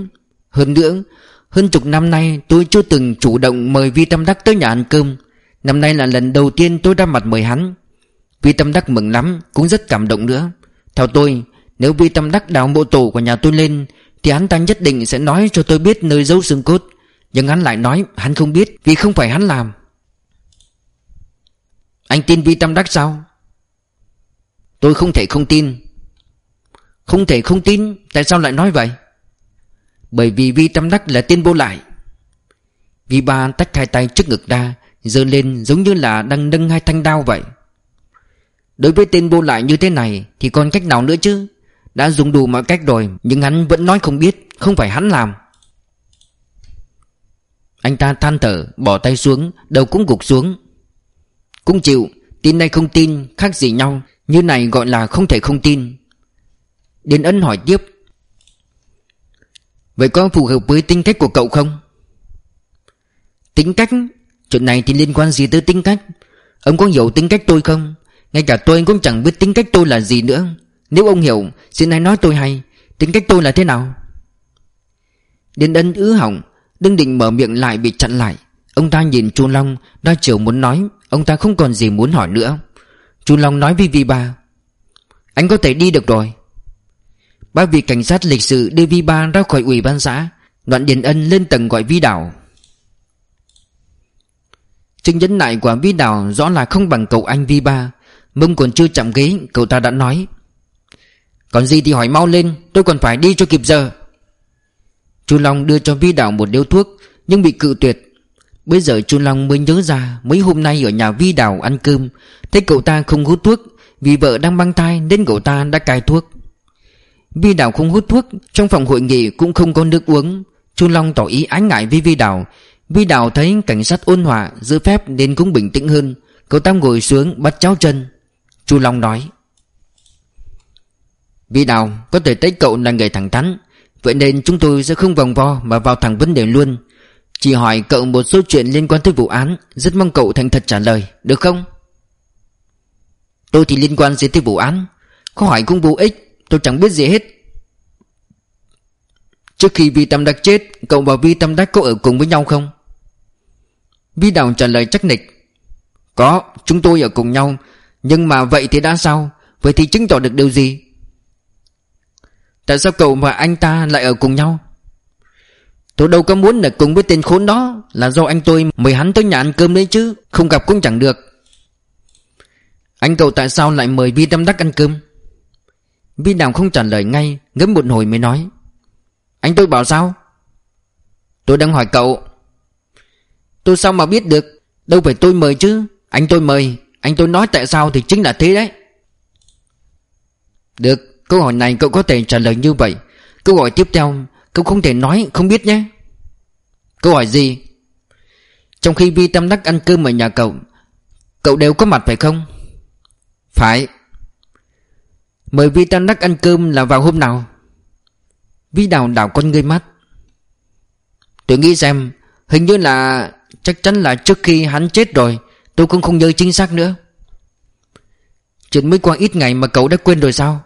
Hơn nữa Hơn chục năm nay tôi chưa từng chủ động mời Vi Tâm Đắc tới nhà ăn cơm. Năm nay là lần đầu tiên tôi ra mặt mời hắn. Vi Tâm Đắc mừng lắm Cũng rất cảm động nữa. Theo tôi Nếu Vi Tâm Đắc đào mộ tổ của nhà tôi lên Thì hắn ta nhất định sẽ nói cho tôi biết nơi giấu xương cốt. Nhưng hắn lại nói, hắn không biết, Vì không phải hắn làm. Anh tin Vi Tâm Đắc sao? Tôi không thể không tin. Không thể không tin, Tại sao lại nói vậy? Bởi vì Vi Tâm Đắc là tên vô lại. Vi ba tách hai tay trước ngực ra, giơ lên giống như là đang nâng hai thanh đao vậy. Đối với tên vô lại như thế này, Thì còn cách nào nữa chứ? Đã dùng đủ mọi cách rồi, Nhưng hắn vẫn nói không biết, Không phải hắn làm. Anh ta than thở, Bỏ tay xuống, Đầu cũng gục xuống Cũng chịu, Tin hay không tin, Khác gì nhau Như này gọi là không thể không tin Điền Ân hỏi tiếp Vậy có phù hợp với tính cách của cậu không? Tính cách? Chuyện này thì liên quan gì tới tính cách? Ông có hiểu tính cách tôi không? Ngay cả tôi cũng chẳng biết tính cách tôi là gì nữa Nếu ông hiểu, Xin hãy nói tôi hay, Tính cách tôi là thế nào? Điền Ân ứ hỏng Đừng định mở miệng lại bị chặn lại. Ông ta nhìn Chu Long, Đa chiều muốn nói, Ông ta không còn gì muốn hỏi nữa. Chu Long nói với Vi Ba Anh có thể đi được rồi. Ba vị cảnh sát lịch sự đưa Vi Ba ra khỏi ủy ban xã Đoạn Điền Ân lên tầng gọi Vi Đảo Chứng nhấn lại của Vi Đảo rõ là không bằng cậu anh Vi Ba Mông còn chưa chạm ghế, Cậu ta đã nói, Còn gì thì hỏi mau lên, Tôi còn phải đi cho kịp giờ. Chu Long đưa cho Vi Đào một điếu thuốc, Nhưng bị cự tuyệt. Bây giờ Chu Long mới nhớ ra, Mấy hôm nay ở nhà Vi Đào ăn cơm, Thấy cậu ta không hút thuốc, Vì vợ đang mang thai nên cậu ta đã cai thuốc. Vi Đào không hút thuốc, Trong phòng hội nghị cũng không có nước uống. Chu Long tỏ ý ái ngại với Vi Đào Vi Đào thấy cảnh sát ôn hòa, Giữ phép nên cũng bình tĩnh hơn. Cậu ta ngồi xuống bắt cháu chân. Chu Long nói, Vi Đào có thể thấy cậu là người thẳng thắn. Vậy nên chúng tôi sẽ không vòng vo Mà vào thẳng vấn đề luôn. Chỉ hỏi cậu một số chuyện liên quan tới vụ án, Rất mong cậu thành thật trả lời, Được không? Tôi thì liên quan gì tới vụ án? Có hỏi cũng vô ích, Tôi chẳng biết gì hết. Trước khi Vi Tâm Đắc chết, Cậu và Vi Tâm Đắc có ở cùng với nhau không? Vi Đào trả lời chắc nịch. Có, Chúng tôi ở cùng nhau, Nhưng mà vậy thì đã sao? Vậy thì chứng tỏ được điều gì? Tại sao cậu và anh ta lại ở cùng nhau? Tôi đâu có muốn ở cùng với tên khốn đó, Là do anh tôi mời hắn tới nhà ăn cơm đấy chứ, Không gặp cũng chẳng được. Anh cậu tại sao lại mời Vi Tâm Đắc ăn cơm? Vi Đào không trả lời ngay, Ngấm một hồi mới nói. Anh tôi bảo sao? Tôi đang hỏi cậu. Tôi sao mà biết được? Đâu phải tôi mời chứ, Anh tôi mời. Anh tôi nói tại sao thì chính là thế đấy. Được. Câu hỏi này cậu có thể trả lời như vậy. Câu hỏi tiếp theo, Cậu không thể nói, không biết nhé. Câu hỏi gì? Trong khi Vi Tâm Đắc ăn cơm ở nhà cậu Cậu đều có mặt phải không? Phải. Mời Vi Tam Đắc ăn cơm là vào hôm nào? Vi Đào đảo con ngươi mắt. Tôi nghĩ xem, Hình như là, Chắc chắn là trước khi hắn chết rồi, Tôi cũng không nhớ chính xác nữa. Chuyện mới qua ít ngày mà cậu đã quên rồi sao?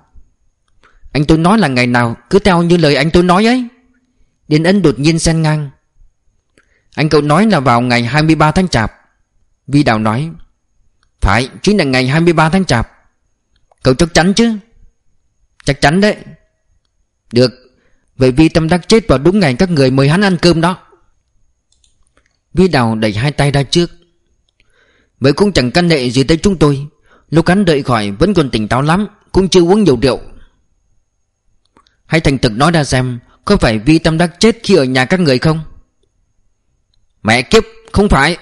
Anh tôi nói là ngày nào, Cứ theo như lời anh tôi nói ấy. Điền Ân đột nhiên xen ngang. Anh cậu nói là vào ngày 23 tháng Chạp. Vi Đào nói, Phải, chính là ngày 23 tháng Chạp. Cậu chắc chắn chứ? Chắc chắn đấy. Được, Vậy Vi Tâm Đắc chết vào đúng ngày các người mời hắn ăn cơm đó. Vi Đào đẩy hai tay ra trước. Vậy cũng chẳng căn nệ gì tới chúng tôi. Lúc hắn đợi khỏi vẫn còn tỉnh táo lắm, Cũng chưa uống nhiều rượu. Hãy thành thực nói ra xem, Có phải Vi Tâm Đắc chết khi ở nhà các người không? Mẹ kiếp, không phải.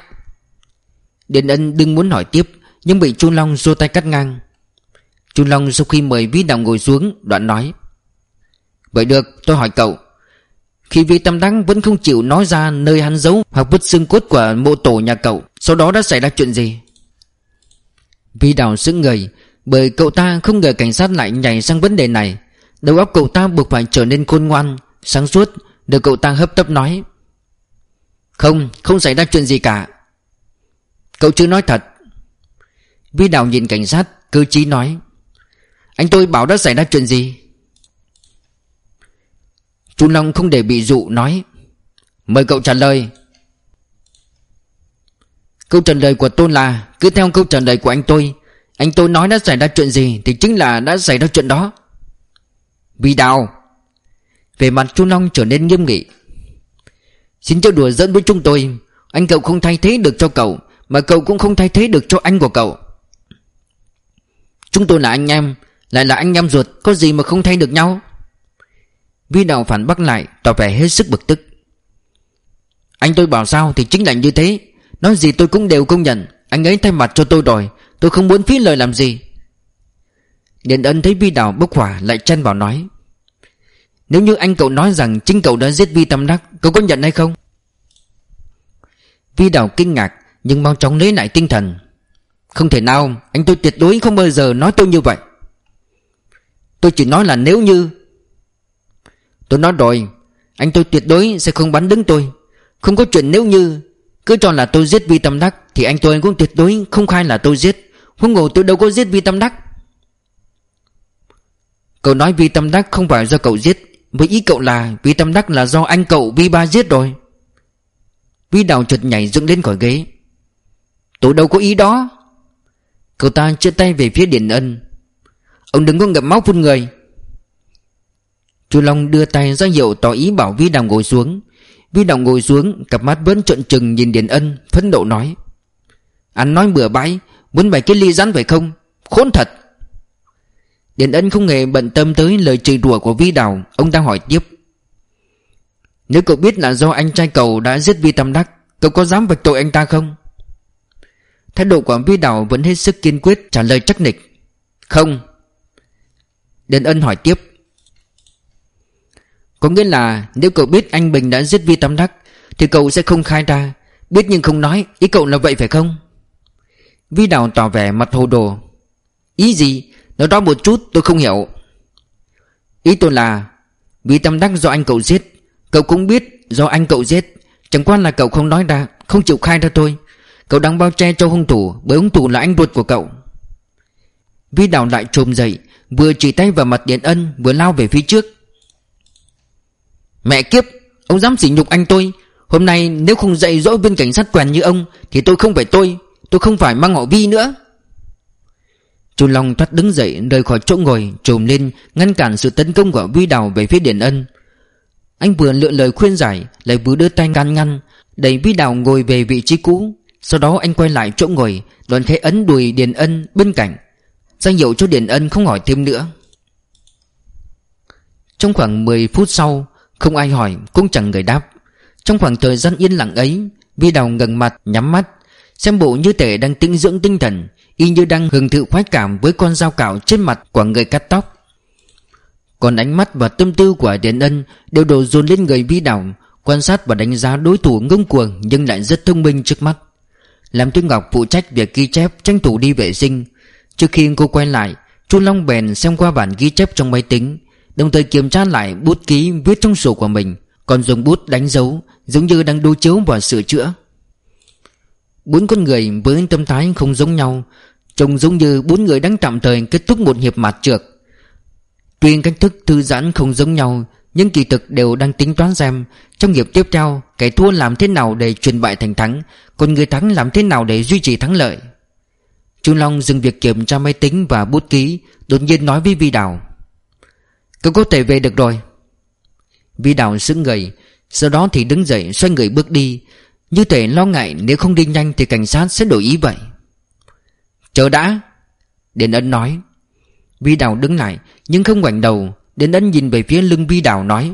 Điền Ân đừng muốn hỏi tiếp, Nhưng bị Chu Long giơ tay cắt ngang. Chu Long sau khi mời Vi Đào ngồi xuống, Đoạn nói, Vậy được, tôi hỏi cậu, Khi Vi Tâm Đắc vẫn không chịu nói ra Nơi hắn giấu hoặc vứt xương cốt của mộ tổ nhà cậu, Sau đó đã xảy ra chuyện gì? Vi Đào sững người, Bởi cậu ta không ngờ cảnh sát lại nhảy sang vấn đề này Đầu óc cậu ta buộc phải trở nên khôn ngoan Sáng suốt Được cậu ta hấp tấp nói. Không, không xảy ra chuyện gì cả. Cậu chưa nói thật. Vi Đào nhìn cảnh sát Cơ chí nói. Anh tôi bảo đã xảy ra chuyện gì? Chu Long không để bị dụ nói. Mời cậu trả lời. Câu trả lời của tôi là Cứ theo câu trả lời của anh tôi Anh tôi nói đã xảy ra chuyện gì Thì chính là đã xảy ra chuyện đó. Vì đào. Về mặt Chu Long trở nên nghiêm nghị. Xin cho đùa dẫn với chúng tôi. Anh cậu không thay thế được cho cậu, Mà cậu cũng không thay thế được cho anh của cậu. Chúng tôi là anh em, lại là anh em ruột, Có gì mà không thay được nhau? Vi đào phản bác lại, Tỏ vẻ hết sức bực tức. Anh tôi bảo sao thì chính là như thế. Nói gì tôi cũng đều công nhận. Anh ấy thay mặt cho tôi rồi, Tôi không muốn phí lời làm gì. Điện ân thấy Vi Đào bốc hỏa, Lại chen vào nói. Nếu như anh cậu nói rằng chính cậu đã giết Vi Tâm Đắc, Cậu có nhận hay không? Vi Đào kinh ngạc, Nhưng mau chóng lấy lại tinh thần. Không thể nào, Anh tôi tuyệt đối không bao giờ nói tôi như vậy. Tôi chỉ nói là nếu như Tôi nói rồi, Anh tôi tuyệt đối sẽ không bắn đứng tôi. Không có chuyện nếu như, Cứ cho là tôi giết Vi Tâm Đắc, Thì anh tôi cũng tuyệt đối không khai là tôi giết. Không ngờ tôi đâu có giết Vi Tâm Đắc. Cậu nói Vi Tâm Đắc không phải do cậu giết. Với ý cậu là Vi Tâm Đắc là do anh cậu Vi Ba giết rồi. Vi Đào chợt nhảy dựng lên khỏi ghế. Tôi đâu có ý đó. Cậu ta chia tay về phía Điền Ân. Ông đừng có ngậm máu phun người. Chu Long đưa tay ra hiệu tỏ ý bảo Vi Đào ngồi xuống. Vi Đào ngồi xuống, Cặp mắt vẫn trợn trừng nhìn Điền Ân Phấn nộ nói. Anh nói bừa bãi, Muốn bày cái ly rắn phải không? Khốn thật! Điền Ân không hề bận tâm tới lời chửi đùa của Vi Đào, Ông ta hỏi tiếp. Nếu cậu biết là do anh trai cậu đã giết Vi Tâm Đắc, Cậu có dám vạch tội anh ta không? Thái độ của Vi Đào vẫn hết sức kiên quyết, trả lời chắc nịch. Không. Điền Ân hỏi tiếp. Có nghĩa là nếu cậu biết anh Bình đã giết Vi Tam Đắc, Thì cậu sẽ không khai ra. Biết nhưng không nói, Ý cậu là vậy phải không? Vi Đào tỏ vẻ mặt hồ đồ. Ý gì? Nói đó một chút, tôi không hiểu. Ý tôi là, Vì tâm đắc do anh cậu giết, Cậu cũng biết do anh cậu giết. Chẳng qua là cậu không nói ra, Không chịu khai ra thôi Cậu đang bao che cho hung thủ, Bởi hung thủ là anh ruột của cậu. Vi đào lại trồm dậy, Vừa chỉ tay vào mặt Điện Ân, Vừa lao về phía trước. Mẹ kiếp, Ông dám sỉ nhục anh tôi. Hôm nay nếu không dạy dỗ viên cảnh sát quèn như ông, Thì tôi không phải tôi Tôi không phải mang họ Vi nữa. Chu Long thoát đứng dậy, rời khỏi chỗ ngồi, trồm lên, ngăn cản sự tấn công của Vi Đào về phía Điền Ân. Anh vừa lựa lời khuyên giải, Lại vừa đưa tay ngăn ngăn, Đẩy Vi Đào ngồi về vị trí cũ. Sau đó anh quay lại chỗ ngồi Đoàn khẽ ấn đùi Điền Ân bên cạnh. Danh hiệu cho Điền Ân không hỏi thêm nữa. Trong khoảng 10 phút sau, Không ai hỏi, cũng chẳng người đáp. Trong khoảng thời gian yên lặng ấy, Vi Đào ngẩng mặt, nhắm mắt Xem bộ như thể đang tinh dưỡng tinh thần, Y như đang hưởng thụ khoái cảm với con dao cạo trên mặt của người cắt tóc. Còn ánh mắt và tâm tư của Điền Ân Đều đổ dồn lên người Vi đảo, Quan sát và đánh giá đối thủ ngông cuồng Nhưng lại rất thông minh trước mắt. Làm Tuyết Ngọc phụ trách việc ghi chép tranh thủ đi vệ sinh. Trước khi cô quay lại, Chu Long bèn xem qua bản ghi chép trong máy tính, Đồng thời kiểm tra lại bút ký viết trong sổ của mình, Còn dùng bút đánh dấu, Giống như đang đối chiếu và sửa chữa. Bốn con người với tâm thái không giống nhau, Trông giống như bốn người đang tạm thời kết thúc một hiệp mặt trượt Tuy cách thức thư giãn không giống nhau, Nhưng kỳ thực đều đang tính toán xem Trong hiệp tiếp theo Kẻ thua làm thế nào để truyền bại thành thắng, Còn người thắng làm thế nào để duy trì thắng lợi. Chu Long dừng việc kiểm tra máy tính và bút ký, Đột nhiên nói với Vi Đào. Cậu có thể về được rồi. Vi Đào sững người, Sau đó thì đứng dậy, xoay người bước đi như thể lo ngại nếu không đi nhanh Thì cảnh sát sẽ đổi ý vậy. Chờ đã Điền Ân nói. Vi Đào đứng lại, nhưng không ngoảnh đầu Điền Ân nhìn về phía lưng Vi Đào nói.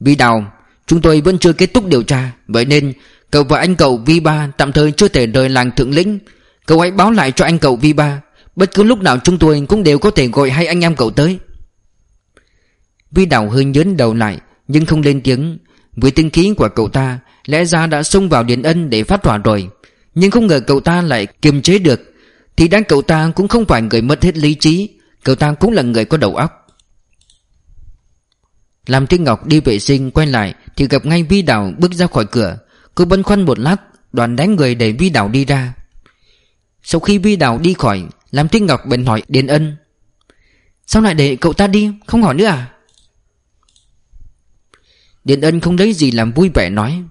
Vi Đào, Chúng tôi vẫn chưa kết thúc điều tra, Vậy nên cậu và anh cậu Vi Ba Tạm thời chưa thể rời làng thượng lĩnh. Cậu hãy báo lại cho anh cậu Vi Ba, Bất cứ lúc nào chúng tôi cũng đều có thể gọi hai anh em cậu tới. Vi Đào hơi nhớn đầu lại, Nhưng không lên tiếng. Với tinh khí của cậu ta Lẽ ra đã xông vào Điền Ân để phát hỏa rồi. Nhưng không ngờ cậu ta lại kiềm chế được. Thì đáng cậu ta cũng không phải người mất hết lý trí. Cậu ta cũng là người có đầu óc. Làm Thiên Ngọc đi vệ sinh, quay lại Thì gặp ngay Vi Đào bước ra khỏi cửa. Cô băn khoăn một lát Đoàn đánh người để Vi Đào đi ra. Sau khi Vi Đào đi khỏi Làm Thiên Ngọc bèn hỏi Điền Ân. Sao lại để cậu ta đi? Không hỏi nữa à? Điền Ân không lấy gì làm vui vẻ nói.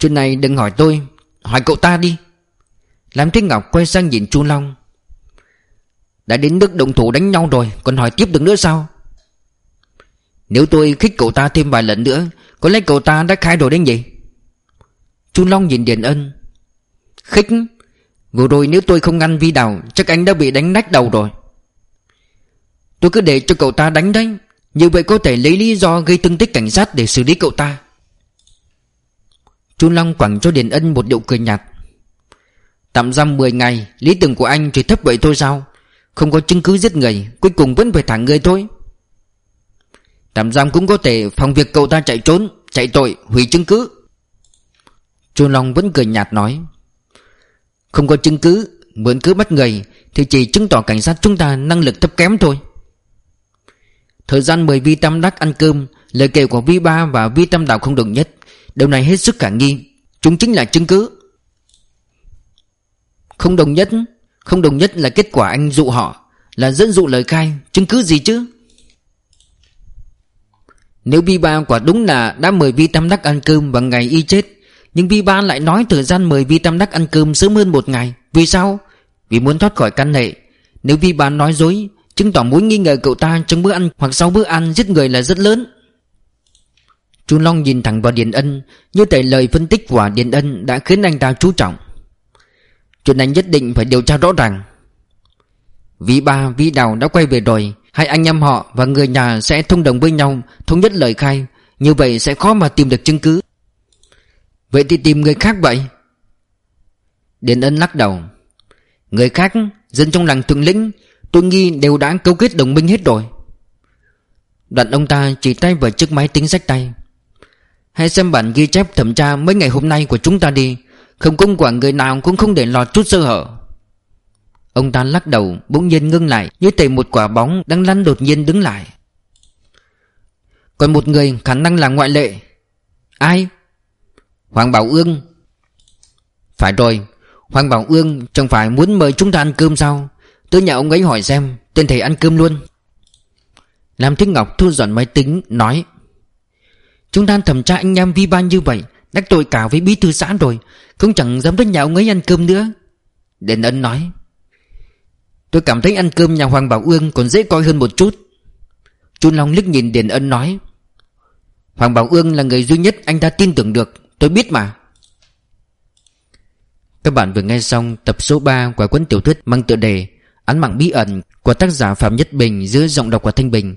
Chuyện này đừng hỏi tôi, Hỏi cậu ta đi. Làm thế Ngọc quay sang nhìn Chu Long. Đã đến nước động thủ đánh nhau rồi, Còn hỏi tiếp được nữa sao? Nếu tôi khích cậu ta thêm vài lần nữa, Có lẽ cậu ta đã khai rồi đến gì Chu Long nhìn Điền Ân. Khích, Vừa rồi nếu tôi không ngăn vi đào, Chắc anh đã bị đánh nách đầu rồi. Tôi cứ để cho cậu ta đánh đấy, Như vậy có thể lấy lý do gây thương tích cảnh sát Để xử lý cậu ta. Chu Long quẳng cho Điền Ân một điệu cười nhạt. Tạm giam 10 ngày, Lý tưởng của anh chỉ thấp vậy thôi sao? Không có chứng cứ giết người, Cuối cùng vẫn phải thả người thôi. Tạm giam cũng có thể phòng việc cậu ta chạy trốn, Chạy tội, hủy chứng cứ. Chu Long vẫn cười nhạt nói. Không có chứng cứ, Mượn cứ bắt người Thì chỉ chứng tỏ cảnh sát chúng ta năng lực thấp kém thôi. Thời gian mời Vi Tam Đắc ăn cơm, Lời kể của Vi Ba và Vi Tam Đạo không đồng nhất. Điều này hết sức khả nghi. Chúng chính là chứng cứ. Không đồng nhất, Không đồng nhất là kết quả anh dụ họ. Là dẫn dụ lời khai. Chứng cứ gì chứ? Nếu Vi Ba quả đúng là đã mời Vi Tam Đắc ăn cơm vào ngày y chết, nhưng Vi Ba lại nói thời gian mời Vi Tam Đắc ăn cơm sớm hơn một ngày. Vì sao? Vì muốn thoát khỏi căn hệ. Nếu Vi Ba nói dối, Chứng tỏ mối nghi ngờ cậu ta trong bữa ăn hoặc sau bữa ăn giết người là rất lớn chú Long nhìn thẳng vào Điền Ân Như thể lời phân tích của Điền Ân đã khiến anh ta chú trọng. Chuyện này nhất định phải điều tra rõ ràng. Vĩ Ba, Vĩ Đào đã quay về rồi Hai anh em họ và người nhà sẽ thông đồng với nhau Thống nhất lời khai Như vậy sẽ khó mà tìm được chứng cứ. Vậy thì tìm người khác vậy? Điền Ân lắc đầu. Người khác Dân trong làng thượng lĩnh Tôi nghi đều đã câu kết đồng minh hết rồi. Đoạn ông ta chỉ tay vào chiếc máy tính sách tay. Hãy xem bản ghi chép thẩm tra mấy ngày hôm nay của chúng ta đi. Không công quả người nào cũng không để lọt chút sơ hở. Ông ta lắc đầu, bỗng nhiên ngưng lại Như tẩy một quả bóng đang lăn đột nhiên đứng lại. Còn một người, khả năng là ngoại lệ. Ai? Hoàng Bảo Ương. Phải rồi, Hoàng Bảo Ương chẳng phải muốn mời chúng ta ăn cơm sao? Tới nhà ông ấy hỏi xem, Tên thầy ăn cơm luôn. Lam Thích Ngọc thu dọn máy tính, Nói Chúng ta thẩm tra anh em vi ban như vậy Đắc tội cả với bí thư xã rồi Không chẳng dám đến nhà ông ấy ăn cơm nữa. Đền ân nói, Tôi cảm thấy ăn cơm nhà Hoàng Bảo Ương Còn dễ coi hơn một chút. Chu Long liếc nhìn Điền Ân nói, Hoàng Bảo Ương là người duy nhất anh ta tin tưởng được, Tôi biết mà. Các bạn vừa nghe xong tập số 3 của cuốn tiểu thuyết mang tựa đề Án mạng bí ẩn của tác giả Phạm Nhất Bình dưới giọng đọc của Thanh Bình.